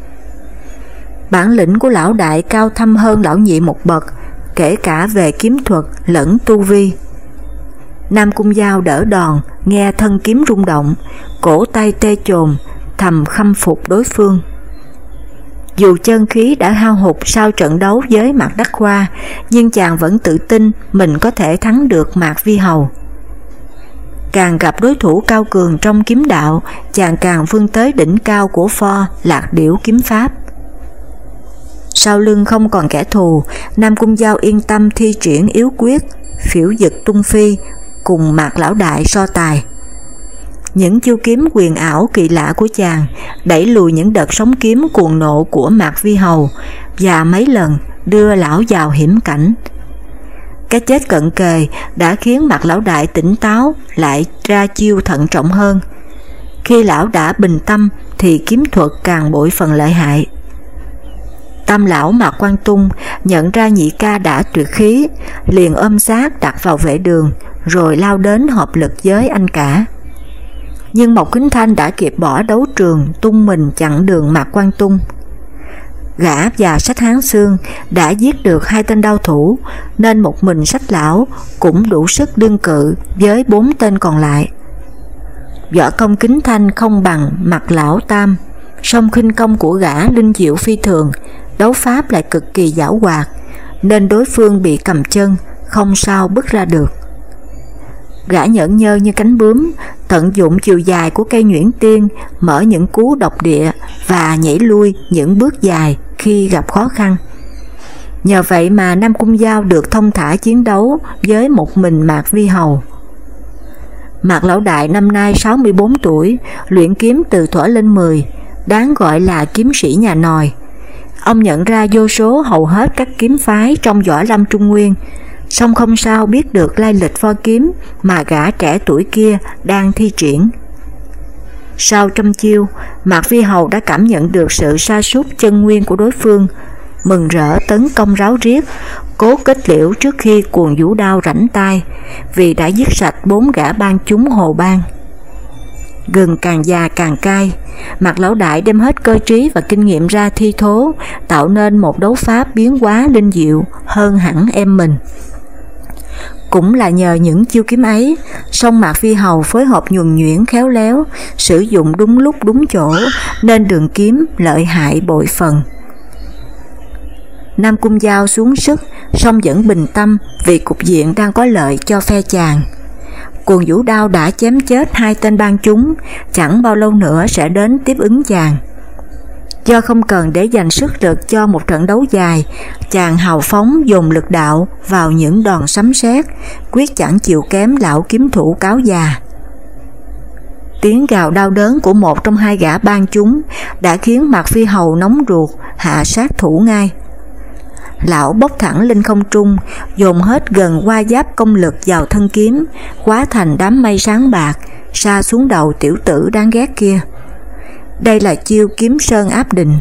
Speaker 1: Bản lĩnh của lão đại cao thâm hơn lão nhị một bậc, kể cả về kiếm thuật lẫn tu vi. Nam Cung Giao đỡ đòn, nghe thân kiếm rung động, cổ tay tê chồn, thầm khâm phục đối phương. Dù chân khí đã hao hụt sau trận đấu với Mạc Đắc Khoa, nhưng chàng vẫn tự tin mình có thể thắng được Mạc Vi Hầu. Càng gặp đối thủ cao cường trong kiếm đạo, chàng càng vươn tới đỉnh cao của pho lạc điểu kiếm pháp. Sau lưng không còn kẻ thù, Nam Cung Giao yên tâm thi triển yếu quyết, phiểu dực tung phi, cùng mạc lão đại so tài. Những chiêu kiếm quyền ảo kỳ lạ của chàng đẩy lùi những đợt sóng kiếm cuồng nộ của Mạc Vi Hầu và mấy lần đưa lão vào hiểm cảnh, cái chết cận kề đã khiến mặt lão đại tỉnh táo lại ra chiêu thận trọng hơn. Khi lão đã bình tâm thì kiếm thuật càng bội phần lợi hại. Tâm lão Mạc Quan Tung nhận ra nhị ca đã tuyệt khí, liền ôm xác đặt vào vệ đường, rồi lao đến hợp lực với anh cả. Nhưng Mộc Kính Thanh đã kịp bỏ đấu trường tung mình chặn đường Mạc Quan Tung gã và sách hán xương đã giết được hai tên đau thủ nên một mình sách lão cũng đủ sức đương cự với bốn tên còn lại. Võ công kính thanh không bằng mặt lão tam, song khinh công của gã linh diệu phi thường, đấu pháp lại cực kỳ giảo hoạt, nên đối phương bị cầm chân, không sao bước ra được. Gã nhẫn nhơ như cánh bướm, tận dụng chiều dài của cây nhuyễn tiên, mở những cú độc địa và nhảy lui những bước dài khi gặp khó khăn. Nhờ vậy mà Nam Cung Giao được thông thả chiến đấu với một mình Mạc Vi Hầu. Mạc Lão Đại năm nay 64 tuổi, luyện kiếm từ thuở lên 10, đáng gọi là kiếm sĩ nhà nòi. Ông nhận ra vô số hầu hết các kiếm phái trong võ lâm Trung Nguyên, song không sao biết được lai lịch pho kiếm mà gã trẻ tuổi kia đang thi triển. Sau trăm chiêu, Mạc Phi Hầu đã cảm nhận được sự sa sút chân nguyên của đối phương, mừng rỡ tấn công ráo riết, cố kết liễu trước khi cuồng vũ đao rảnh tay, vì đã giết sạch bốn gã ban chúng hồ bang. Gừng càng già càng cay, mặt lão đại đem hết cơ trí và kinh nghiệm ra thi thố, tạo nên một đấu pháp biến hóa linh diệu hơn hẳn em mình. Cũng là nhờ những chiêu kiếm ấy, song Mạc Phi Hầu phối hợp nhuần nhuyễn khéo léo, sử dụng đúng lúc đúng chỗ, nên đường kiếm lợi hại bội phần. Nam Cung Giao xuống sức, song vẫn bình tâm vì cục diện đang có lợi cho phe chàng. Cuồng vũ đao đã chém chết hai tên ban chúng, chẳng bao lâu nữa sẽ đến tiếp ứng chàng. Do không cần để dành sức lực cho một trận đấu dài, chàng hào phóng dùng lực đạo vào những đòn sấm sét, quyết chẳng chịu kém lão kiếm thủ cáo già. Tiếng gào đau đớn của một trong hai gã ban chúng đã khiến Mạc Phi Hầu nóng ruột, hạ sát thủ ngay. Lão bốc thẳng lên không trung, dồn hết gần qua giáp công lực vào thân kiếm, hóa thành đám mây sáng bạc, xa xuống đầu tiểu tử đáng ghét kia. Đây là chiêu kiếm sơn áp đình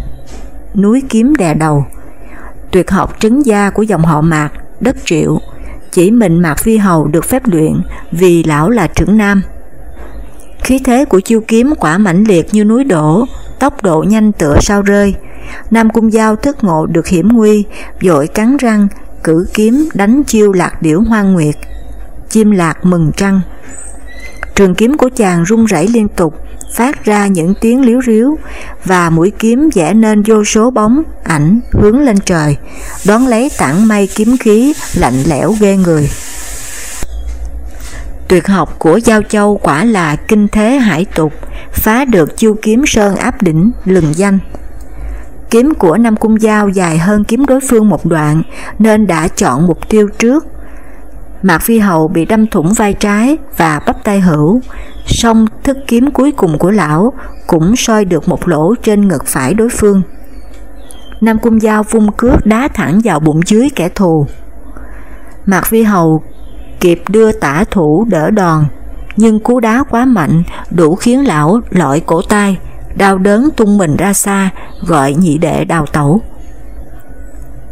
Speaker 1: núi kiếm đè đầu, tuyệt học trấn gia của dòng họ Mạc, đất triệu, chỉ mình Mạc Phi Hầu được phép luyện vì lão là trưởng nam. Khí thế của chiêu kiếm quả mãnh liệt như núi đổ, tốc độ nhanh tựa sao rơi. Nam Cung Giao thức ngộ được hiểm nguy, dội cắn răng, cử kiếm đánh chiêu lạc điểu hoang nguyệt. Chim lạc mừng trăng. Trường kiếm của chàng rung rẩy liên tục, phát ra những tiếng liếu riếu và mũi kiếm vẽ nên vô số bóng, ảnh hướng lên trời, đón lấy tảng mây kiếm khí lạnh lẽo ghê người. Tuyệt học của Giao Châu quả là kinh thế hải tục, phá được chiêu kiếm sơn áp đỉnh lừng danh. Kiếm của Nam Cung Giao dài hơn kiếm đối phương một đoạn nên đã chọn mục tiêu trước. Mạc Phi Hậu bị đâm thủng vai trái và bắp tay hữu, song thức kiếm cuối cùng của lão cũng soi được một lỗ trên ngực phải đối phương. Nam Cung Giao vung cước đá thẳng vào bụng dưới kẻ thù. Mạc Phi Hầu kịp đưa tả thủ đỡ đòn, nhưng cú đá quá mạnh đủ khiến lão lọi cổ tay, đau đớn tung mình ra xa, gọi nhị đệ đào tẩu.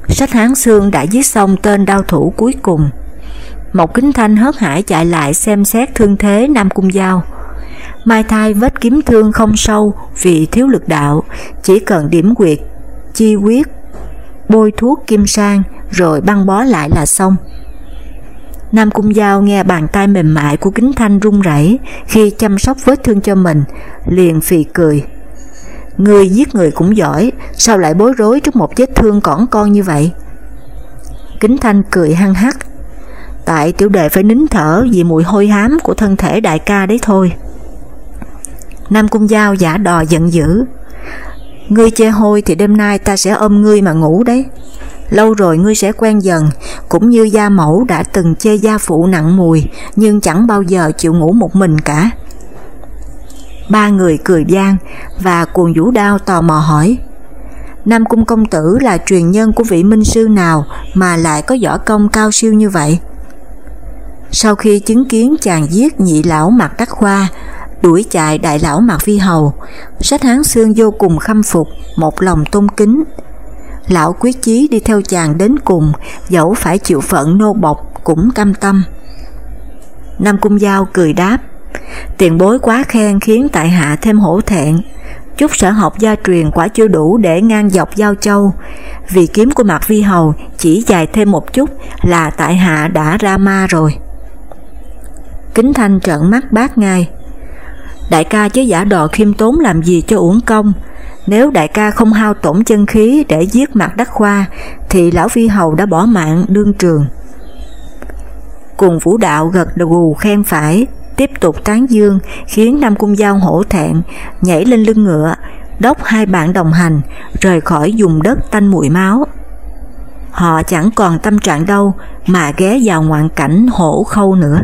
Speaker 1: Sách Hán Xương đã giết xong tên đao thủ cuối cùng. Một kính thanh hớt hải chạy lại xem xét thương thế Nam Cung Giao. Mai thai vết kiếm thương không sâu vì thiếu lực đạo, chỉ cần điểm quyệt, chi quyết, bôi thuốc kim sang rồi băng bó lại là xong. Nam Cung Giao nghe bàn tay mềm mại của Kính Thanh run rẩy khi chăm sóc vết thương cho mình, liền phì cười. Người giết người cũng giỏi, sao lại bối rối trước một vết thương cỏn con như vậy? Kính Thanh cười hăng hắc. Tại tiểu đệ phải nín thở vì mùi hôi hám của thân thể đại ca đấy thôi. Nam Cung Giao giả đò giận dữ. Ngươi chê hôi thì đêm nay ta sẽ ôm ngươi mà ngủ đấy. Lâu rồi ngươi sẽ quen dần, cũng như gia mẫu đã từng chê gia phụ nặng mùi, nhưng chẳng bao giờ chịu ngủ một mình cả. Ba người cười gian, và cuồng vũ đao tò mò hỏi, Nam Cung Công Tử là truyền nhân của vị minh sư nào mà lại có võ công cao siêu như vậy? Sau khi chứng kiến chàng giết nhị lão mặt Đắc Khoa, đuổi chạy đại lão mặt Phi Hầu, sách hán xương vô cùng khâm phục, một lòng tôn kính, lão quyết chí đi theo chàng đến cùng, dẫu phải chịu phận nô bộc cũng cam tâm. Nam Cung Giao cười đáp, tiền bối quá khen khiến tại hạ thêm hổ thẹn, chút sở học gia truyền quả chưa đủ để ngang dọc giao châu, vì kiếm của Mạc Vi Hầu chỉ dài thêm một chút là tại hạ đã ra ma rồi. Kính Thanh trợn mắt bác ngay, đại ca chứ giả đò khiêm tốn làm gì cho uổng công, nếu đại ca không hao tổn chân khí để giết mặt đắc khoa, thì lão phi hầu đã bỏ mạng đương trường. Cùng vũ đạo gật gù khen phải, tiếp tục tán dương, khiến Nam Cung Giao hổ thẹn, nhảy lên lưng ngựa, đốc hai bạn đồng hành, rời khỏi dùng đất tanh mùi máu. Họ chẳng còn tâm trạng đâu mà ghé vào ngoạn cảnh hổ khâu nữa.